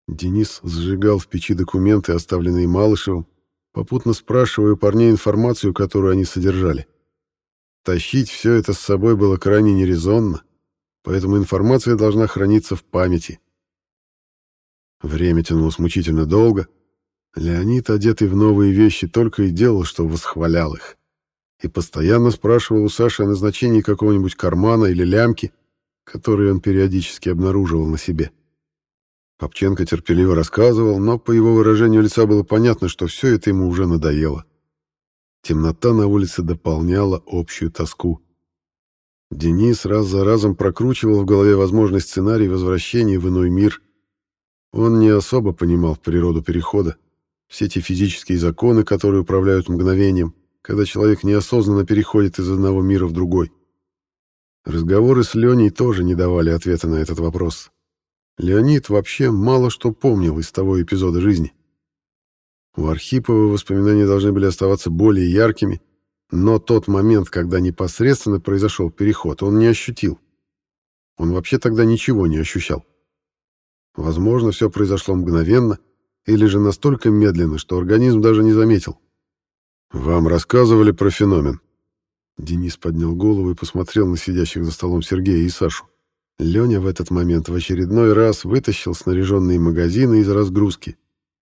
Денис сжигал в печи документы, оставленные Малышевым, попутно спрашивая у парней информацию, которую они содержали. Тащить все это с собой было крайне нерезонно, поэтому информация должна храниться в памяти. Время тянулось мучительно долго. Леонид, одетый в новые вещи, только и делал, что восхвалял их. и постоянно спрашивал у Саши о назначении какого-нибудь кармана или лямки, которые он периодически обнаруживал на себе. Попченко терпеливо рассказывал, но по его выражению лица было понятно, что все это ему уже надоело. Темнота на улице дополняла общую тоску. Денис раз за разом прокручивал в голове возможный сценарий возвращения в иной мир. Он не особо понимал природу перехода, все эти физические законы, которые управляют мгновением, когда человек неосознанно переходит из одного мира в другой. Разговоры с Леней тоже не давали ответа на этот вопрос. Леонид вообще мало что помнил из того эпизода жизни. У Архипова воспоминания должны были оставаться более яркими, но тот момент, когда непосредственно произошел переход, он не ощутил. Он вообще тогда ничего не ощущал. Возможно, все произошло мгновенно или же настолько медленно, что организм даже не заметил. «Вам рассказывали про феномен?» Денис поднял голову и посмотрел на сидящих за столом Сергея и Сашу. Леня в этот момент в очередной раз вытащил снаряженные магазины из разгрузки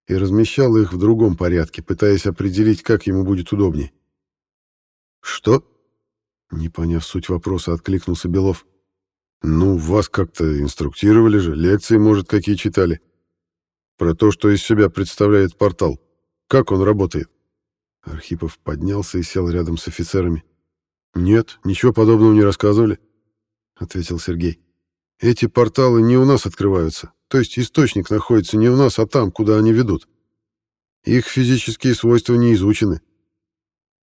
и размещал их в другом порядке, пытаясь определить, как ему будет удобнее. «Что?» Не поняв суть вопроса, откликнулся Белов. «Ну, вас как-то инструктировали же, лекции, может, какие читали. Про то, что из себя представляет портал. Как он работает?» Архипов поднялся и сел рядом с офицерами. «Нет, ничего подобного не рассказывали», — ответил Сергей. «Эти порталы не у нас открываются, то есть источник находится не у нас, а там, куда они ведут. Их физические свойства не изучены.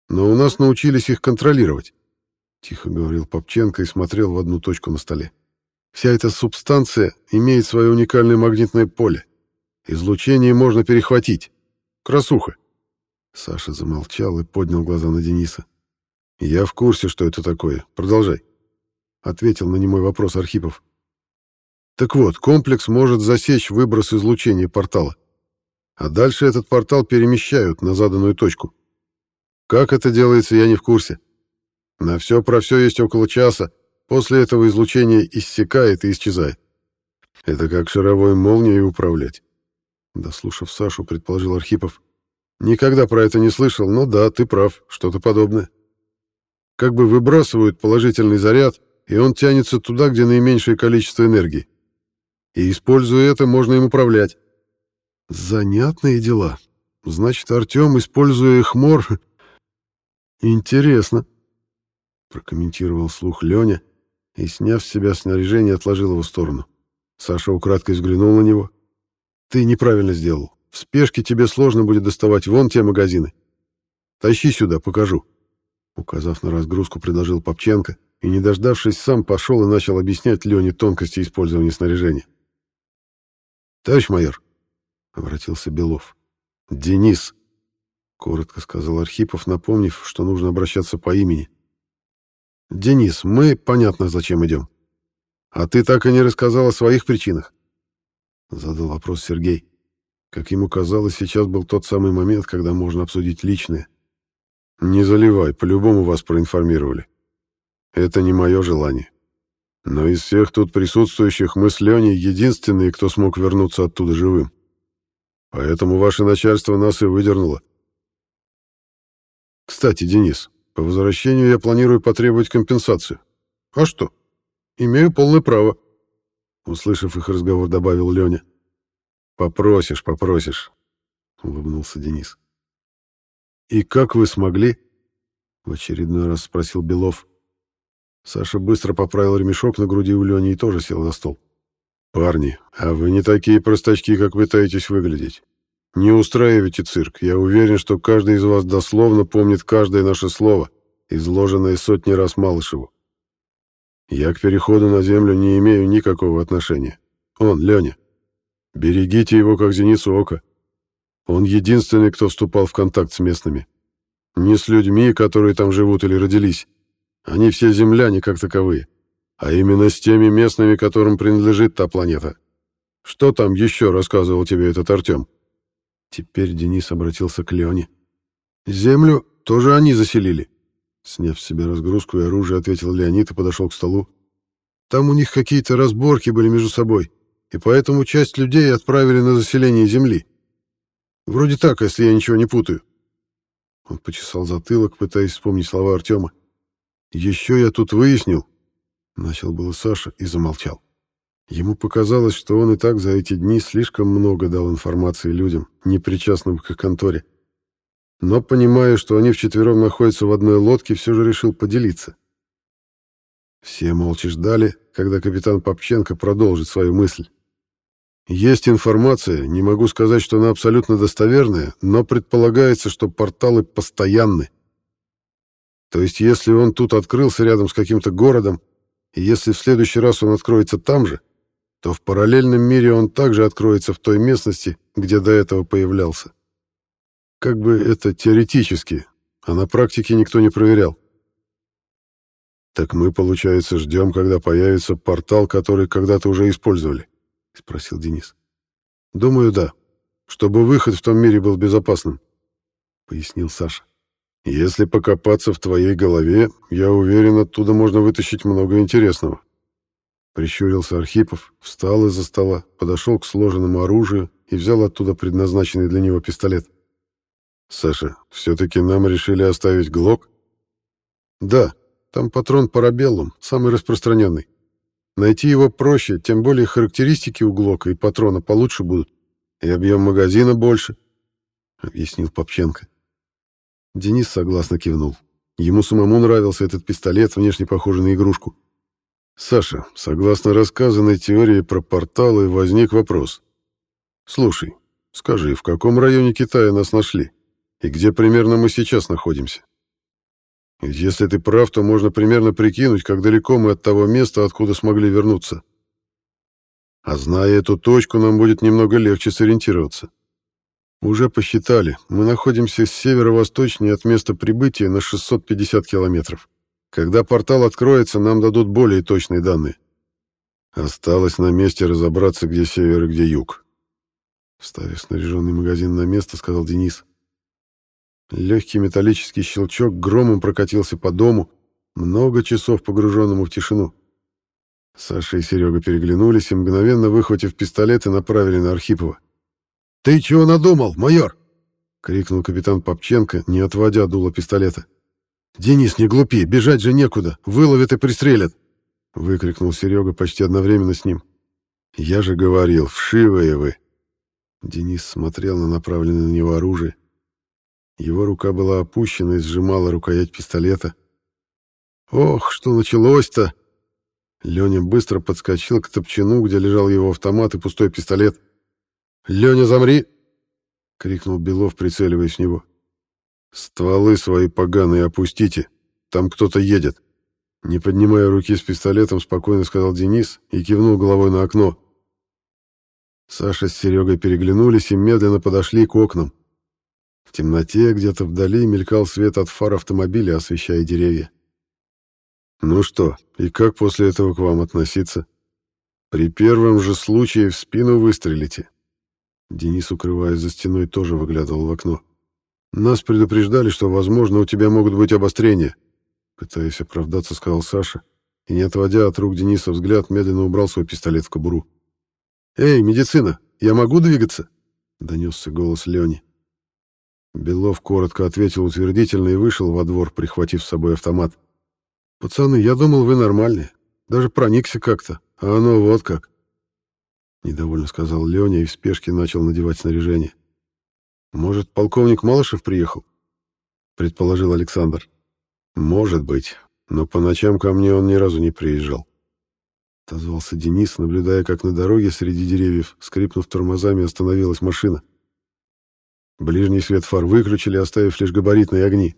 Но у нас научились их контролировать», — тихо говорил Попченко и смотрел в одну точку на столе. «Вся эта субстанция имеет свое уникальное магнитное поле. Излучение можно перехватить. Красуха!» Саша замолчал и поднял глаза на Дениса. «Я в курсе, что это такое. Продолжай», — ответил на немой вопрос Архипов. «Так вот, комплекс может засечь выброс излучения портала. А дальше этот портал перемещают на заданную точку. Как это делается, я не в курсе. На все про все есть около часа. После этого излучение иссякает и исчезает. Это как шаровой молнией управлять. Дослушав Сашу, предположил Архипов. Никогда про это не слышал, но да, ты прав, что-то подобное. Как бы выбрасывают положительный заряд, и он тянется туда, где наименьшее количество энергии. И, используя это, можно им управлять. Занятные дела. Значит, Артем, используя хмор... Интересно. Прокомментировал слух Леня и, сняв с себя снаряжение, отложил его в сторону. Саша украдкой взглянул на него. Ты неправильно сделал. В спешке тебе сложно будет доставать вон те магазины. Тащи сюда, покажу. Указав на разгрузку, предложил Попченко и, не дождавшись, сам пошел и начал объяснять Лене тонкости использования снаряжения. «Товарищ майор», — обратился Белов, — «Денис», — коротко сказал Архипов, напомнив, что нужно обращаться по имени. «Денис, мы понятно, зачем идем. А ты так и не рассказал о своих причинах», — задал вопрос Сергей. Как ему казалось, сейчас был тот самый момент, когда можно обсудить личное. «Не заливай, по-любому вас проинформировали. Это не мое желание. Но из всех тут присутствующих мы с Леней единственные, кто смог вернуться оттуда живым. Поэтому ваше начальство нас и выдернуло. Кстати, Денис, по возвращению я планирую потребовать компенсацию. А что? Имею полное право. Услышав их разговор, добавил Леня. Попросишь, попросишь, улыбнулся Денис. И как вы смогли? В очередной раз спросил Белов. Саша быстро поправил ремешок на груди у Лени и тоже сел за стол. «Парни, а вы не такие простачки, как пытаетесь выглядеть. Не устраивайте цирк. Я уверен, что каждый из вас дословно помнит каждое наше слово, изложенное сотни раз Малышеву. Я к переходу на землю не имею никакого отношения. Он, Леня, Берегите его, как зеницу ока. Он единственный, кто вступал в контакт с местными. Не с людьми, которые там живут или родились. Они все земляне, как таковые. А именно с теми местными, которым принадлежит та планета. Что там еще рассказывал тебе этот Артем? Теперь Денис обратился к Леоне. Землю тоже они заселили. Сняв с себя разгрузку и оружие, ответил Леонид и подошел к столу. Там у них какие-то разборки были между собой и поэтому часть людей отправили на заселение Земли. Вроде так, если я ничего не путаю. Он почесал затылок, пытаясь вспомнить слова Артема. «Еще я тут выяснил...» Начал было Саша и замолчал. Ему показалось, что он и так за эти дни слишком много дал информации людям, не причастным к конторе. Но, понимая, что они вчетвером находятся в одной лодке, все же решил поделиться. Все молча ждали, когда капитан Попченко продолжит свою мысль. Есть информация, не могу сказать, что она абсолютно достоверная, но предполагается, что порталы постоянны. То есть, если он тут открылся рядом с каким-то городом, и если в следующий раз он откроется там же, то в параллельном мире он также откроется в той местности, где до этого появлялся. Как бы это теоретически, а на практике никто не проверял. «Так мы, получается, ждем, когда появится портал, который когда-то уже использовали?» — спросил Денис. «Думаю, да. Чтобы выход в том мире был безопасным», — пояснил Саша. «Если покопаться в твоей голове, я уверен, оттуда можно вытащить много интересного». Прищурился Архипов, встал из-за стола, подошел к сложенному оружию и взял оттуда предназначенный для него пистолет. «Саша, все-таки нам решили оставить ГЛОК?» «Да, там патрон парабеллум, самый распространенный. Найти его проще, тем более характеристики у Глока и патрона получше будут. И объем магазина больше, — объяснил Попченко. Денис согласно кивнул. Ему самому нравился этот пистолет, внешне похожий на игрушку. «Саша, согласно рассказанной теории про порталы, возник вопрос. Слушай, скажи, в каком районе Китая нас нашли? И где примерно мы сейчас находимся?» Если ты прав, то можно примерно прикинуть, как далеко мы от того места, откуда смогли вернуться. А зная эту точку, нам будет немного легче сориентироваться. Уже посчитали, мы находимся с северо-восточнее от места прибытия на 650 километров. Когда портал откроется, нам дадут более точные данные. Осталось на месте разобраться, где север и где юг. Вставив снаряженный магазин на место, сказал Денис. Легкий металлический щелчок громом прокатился по дому, много часов погруженному в тишину. Саша и Серега переглянулись и, мгновенно выхватив пистолеты, направили на Архипова. «Ты чего надумал, майор?» — крикнул капитан Попченко, не отводя дуло пистолета. «Денис, не глупи, бежать же некуда, выловят и пристрелят!» — выкрикнул Серега почти одновременно с ним. «Я же говорил, вшивые вы!» Денис смотрел на направленное на него оружие. Его рука была опущена и сжимала рукоять пистолета. «Ох, что началось-то!» Леня быстро подскочил к топчину, где лежал его автомат и пустой пистолет. «Леня, замри!» — крикнул Белов, прицеливаясь в него. «Стволы свои поганые опустите, там кто-то едет!» Не поднимая руки с пистолетом, спокойно сказал Денис и кивнул головой на окно. Саша с Серегой переглянулись и медленно подошли к окнам. В темноте где-то вдали мелькал свет от фар автомобиля, освещая деревья. «Ну что, и как после этого к вам относиться? При первом же случае в спину выстрелите». Денис, укрываясь за стеной, тоже выглядывал в окно. «Нас предупреждали, что, возможно, у тебя могут быть обострения», пытаясь оправдаться, сказал Саша, и, не отводя от рук Дениса взгляд, медленно убрал свой пистолет в кобуру. «Эй, медицина, я могу двигаться?» — донесся голос Лени. Белов коротко ответил утвердительно и вышел во двор, прихватив с собой автомат. «Пацаны, я думал, вы нормальные. Даже проникся как-то. А оно вот как». Недовольно сказал Леня и в спешке начал надевать снаряжение. «Может, полковник Малышев приехал?» Предположил Александр. «Может быть, но по ночам ко мне он ни разу не приезжал». Отозвался Денис, наблюдая, как на дороге среди деревьев, скрипнув тормозами, остановилась машина. Ближний свет фар выключили, оставив лишь габаритные огни.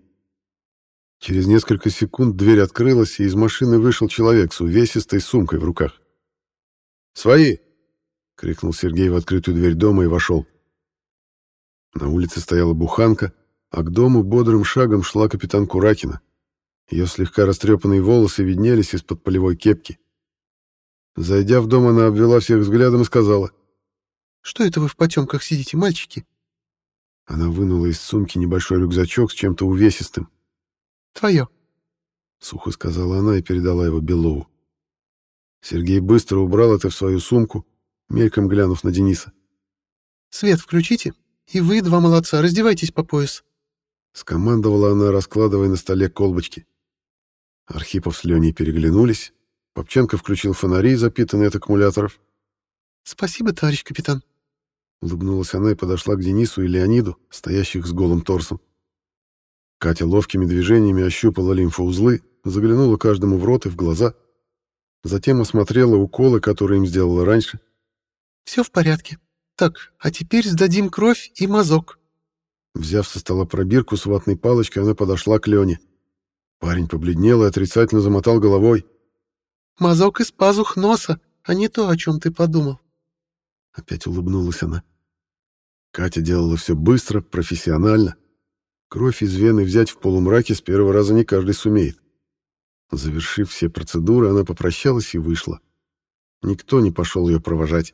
Через несколько секунд дверь открылась, и из машины вышел человек с увесистой сумкой в руках. «Свои!» — крикнул Сергей в открытую дверь дома и вошел. На улице стояла буханка, а к дому бодрым шагом шла капитан Куракина. Ее слегка растрепанные волосы виднелись из-под полевой кепки. Зайдя в дом, она обвела всех взглядом и сказала. «Что это вы в потемках сидите, мальчики?» Она вынула из сумки небольшой рюкзачок с чем-то увесистым. «Твое», — сухо сказала она и передала его Белову. Сергей быстро убрал это в свою сумку, мельком глянув на Дениса. «Свет включите, и вы, два молодца, раздевайтесь по пояс. Скомандовала она, раскладывая на столе колбочки. Архипов с Леней переглянулись. Попченко включил фонари, запитанные от аккумуляторов. «Спасибо, товарищ капитан». Улыбнулась она и подошла к Денису и Леониду, стоящих с голым торсом. Катя ловкими движениями ощупала лимфоузлы, заглянула каждому в рот и в глаза. Затем осмотрела уколы, которые им сделала раньше. «Все в порядке. Так, а теперь сдадим кровь и мазок». Взяв со стола пробирку с ватной палочкой, она подошла к Лене. Парень побледнел и отрицательно замотал головой. «Мазок из пазух носа, а не то, о чем ты подумал». Опять улыбнулась она. Катя делала все быстро, профессионально. Кровь из вены взять в полумраке с первого раза не каждый сумеет. Завершив все процедуры, она попрощалась и вышла. Никто не пошел ее провожать.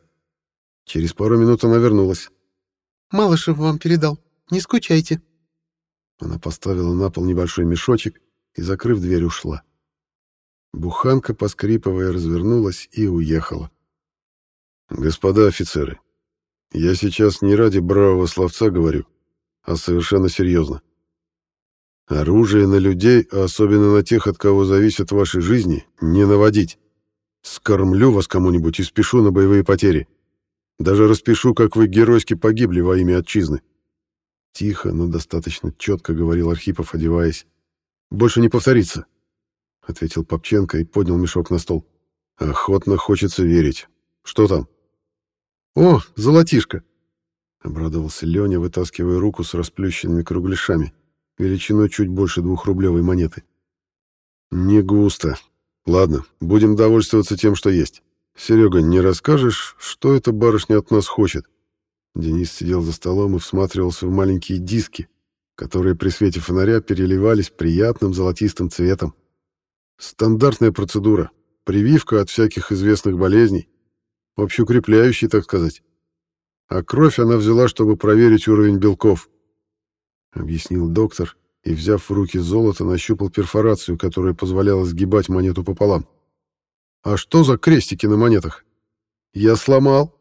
Через пару минут она вернулась. «Малышев вам передал. Не скучайте». Она поставила на пол небольшой мешочек и, закрыв дверь, ушла. Буханка, поскрипывая, развернулась и уехала. «Господа офицеры, я сейчас не ради бравого словца говорю, а совершенно серьезно. Оружие на людей, а особенно на тех, от кого зависят ваши жизни, не наводить. Скормлю вас кому-нибудь и спешу на боевые потери. Даже распишу, как вы геройски погибли во имя отчизны. Тихо, но достаточно четко говорил Архипов, одеваясь. «Больше не повторится», — ответил Попченко и поднял мешок на стол. «Охотно хочется верить. Что там?» «О, золотишко!» — обрадовался Леня, вытаскивая руку с расплющенными кругляшами величиной чуть больше двухрублевой монеты. «Не густо. Ладно, будем довольствоваться тем, что есть. Серега, не расскажешь, что эта барышня от нас хочет?» Денис сидел за столом и всматривался в маленькие диски, которые при свете фонаря переливались приятным золотистым цветом. Стандартная процедура. Прививка от всяких известных болезней. Общеукрепляющий, так сказать. А кровь она взяла, чтобы проверить уровень белков объяснил доктор и, взяв в руки золото, нащупал перфорацию, которая позволяла сгибать монету пополам. «А что за крестики на монетах? Я сломал!»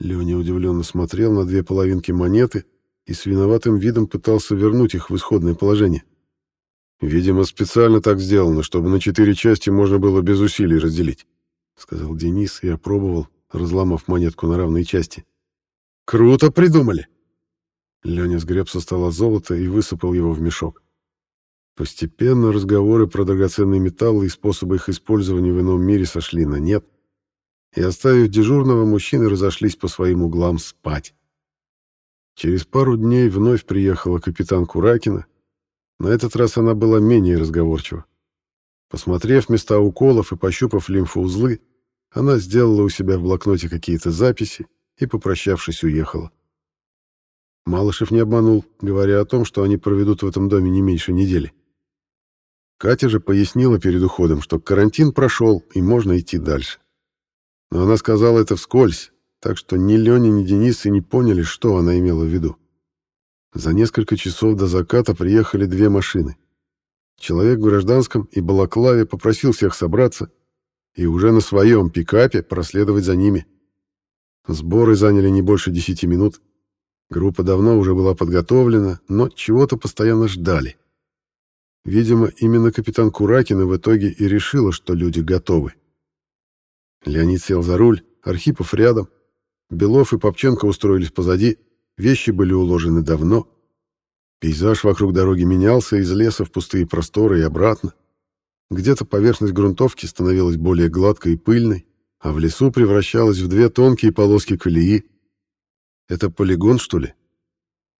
Леня удивленно смотрел на две половинки монеты и с виноватым видом пытался вернуть их в исходное положение. «Видимо, специально так сделано, чтобы на четыре части можно было без усилий разделить», — сказал Денис и опробовал, разломав монетку на равные части. «Круто придумали!» Леня сгреб со стола золото и высыпал его в мешок. Постепенно разговоры про драгоценные металлы и способы их использования в ином мире сошли на нет, и, оставив дежурного, мужчины разошлись по своим углам спать. Через пару дней вновь приехала капитан Куракина. На этот раз она была менее разговорчива. Посмотрев места уколов и пощупав лимфоузлы, она сделала у себя в блокноте какие-то записи и, попрощавшись, уехала. Малышев не обманул, говоря о том, что они проведут в этом доме не меньше недели. Катя же пояснила перед уходом, что карантин прошел и можно идти дальше. Но она сказала это вскользь, так что ни Леня, ни Денис и не поняли, что она имела в виду. За несколько часов до заката приехали две машины. Человек в гражданском и балаклаве попросил всех собраться и уже на своем пикапе проследовать за ними. Сборы заняли не больше десяти минут. Группа давно уже была подготовлена, но чего-то постоянно ждали. Видимо, именно капитан Куракина в итоге и решила, что люди готовы. Леонид сел за руль, Архипов рядом. Белов и Попченко устроились позади, вещи были уложены давно. Пейзаж вокруг дороги менялся из леса в пустые просторы и обратно. Где-то поверхность грунтовки становилась более гладкой и пыльной, а в лесу превращалась в две тонкие полоски колеи, это полигон, что ли?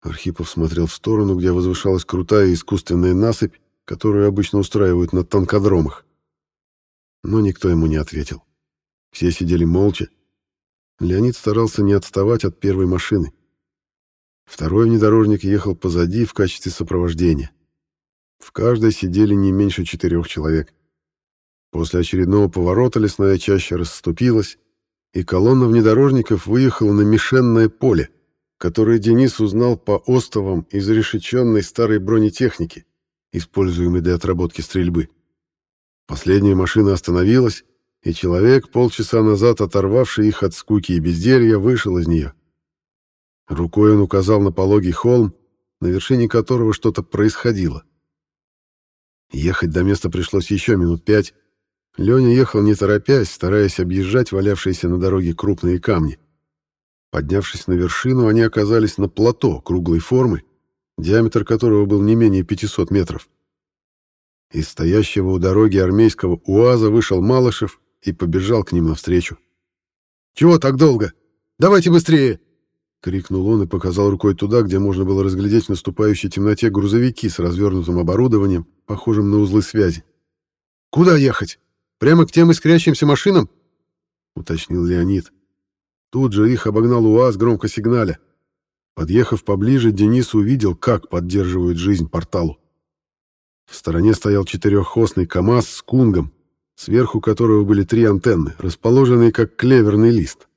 Архипов смотрел в сторону, где возвышалась крутая искусственная насыпь, которую обычно устраивают на танкодромах. Но никто ему не ответил. Все сидели молча. Леонид старался не отставать от первой машины. Второй внедорожник ехал позади в качестве сопровождения. В каждой сидели не меньше четырех человек. После очередного поворота лесная чаща расступилась, и колонна внедорожников выехала на мишенное поле, которое Денис узнал по остовам из решеченной старой бронетехники, используемой для отработки стрельбы. Последняя машина остановилась, и человек, полчаса назад оторвавший их от скуки и безделья, вышел из нее. Рукой он указал на пологий холм, на вершине которого что-то происходило. Ехать до места пришлось еще минут пять. Леня ехал не торопясь, стараясь объезжать валявшиеся на дороге крупные камни. Поднявшись на вершину, они оказались на плато круглой формы, диаметр которого был не менее 500 метров. Из стоящего у дороги армейского УАЗа вышел Малышев и побежал к ним навстречу. «Чего так долго? Давайте быстрее!» — крикнул он и показал рукой туда, где можно было разглядеть в наступающей темноте грузовики с развернутым оборудованием, похожим на узлы связи. «Куда ехать? Прямо к тем искрящимся машинам?» — уточнил Леонид. Тут же их обогнал УАЗ громко сигналя. Подъехав поближе, Денис увидел, как поддерживают жизнь порталу. В стороне стоял четырехосный КАМАЗ с кунгом, сверху которого были три антенны, расположенные как клеверный лист.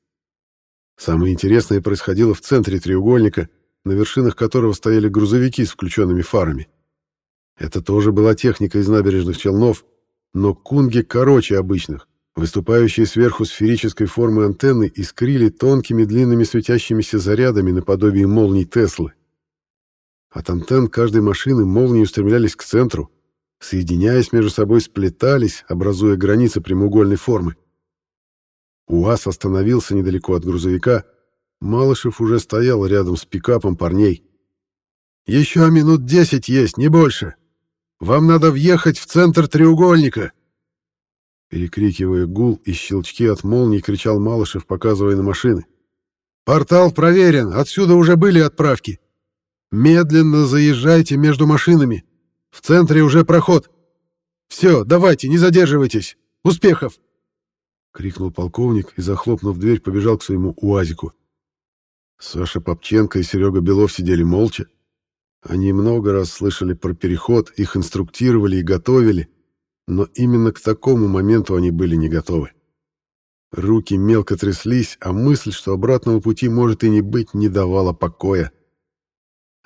Самое интересное происходило в центре треугольника, на вершинах которого стояли грузовики с включенными фарами. Это тоже была техника из набережных Челнов, но кунги короче обычных, Выступающие сверху сферической формы антенны искрили тонкими длинными светящимися зарядами наподобие молний Теслы. От антенн каждой машины молнии устремлялись к центру, соединяясь между собой, сплетались, образуя границы прямоугольной формы. УАЗ остановился недалеко от грузовика. Малышев уже стоял рядом с пикапом парней. «Еще минут десять есть, не больше. Вам надо въехать в центр треугольника!» Перекрикивая гул и щелчки от молний, кричал Малышев, показывая на машины. «Портал проверен, отсюда уже были отправки. Медленно заезжайте между машинами. В центре уже проход. Все, давайте, не задерживайтесь. Успехов!» Крикнул полковник и, захлопнув дверь, побежал к своему УАЗику. Саша Попченко и Серега Белов сидели молча. Они много раз слышали про переход, их инструктировали и готовили, но именно к такому моменту они были не готовы. Руки мелко тряслись, а мысль, что обратного пути может и не быть, не давала покоя.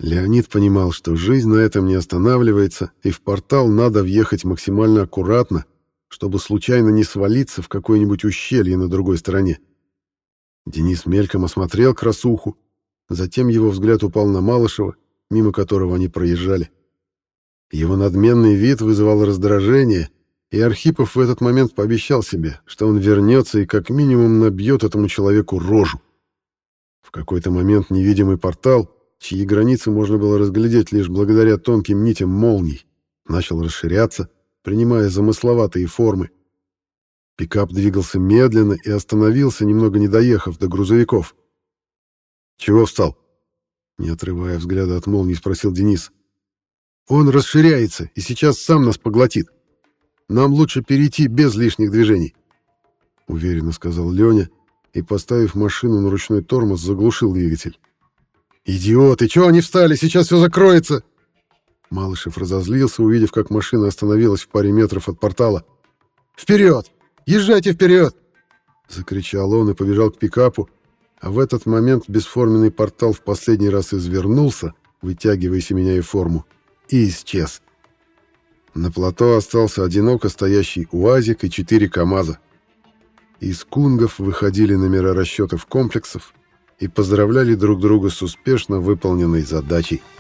Леонид понимал, что жизнь на этом не останавливается, и в портал надо въехать максимально аккуратно, чтобы случайно не свалиться в какое-нибудь ущелье на другой стороне. Денис мельком осмотрел красуху, затем его взгляд упал на Малышева, мимо которого они проезжали. Его надменный вид вызывал раздражение, и Архипов в этот момент пообещал себе, что он вернется и как минимум набьет этому человеку рожу. В какой-то момент невидимый портал, чьи границы можно было разглядеть лишь благодаря тонким нитям молний, начал расширяться, принимая замысловатые формы. Пикап двигался медленно и остановился, немного не доехав до грузовиков. «Чего встал?» Не отрывая взгляда от молнии, спросил Денис. Он расширяется и сейчас сам нас поглотит. Нам лучше перейти без лишних движений, уверенно сказал Леня и, поставив машину на ручной тормоз, заглушил двигатель. «Идиоты! Чего они встали? Сейчас все закроется!» Малышев разозлился, увидев, как машина остановилась в паре метров от портала. «Вперед! Езжайте вперед!» Закричал он и побежал к пикапу, а в этот момент бесформенный портал в последний раз извернулся, вытягиваясь и меняя форму и исчез. На плато остался одиноко стоящий УАЗик и четыре КАМАЗа. Из кунгов выходили номера расчетов комплексов и поздравляли друг друга с успешно выполненной задачей –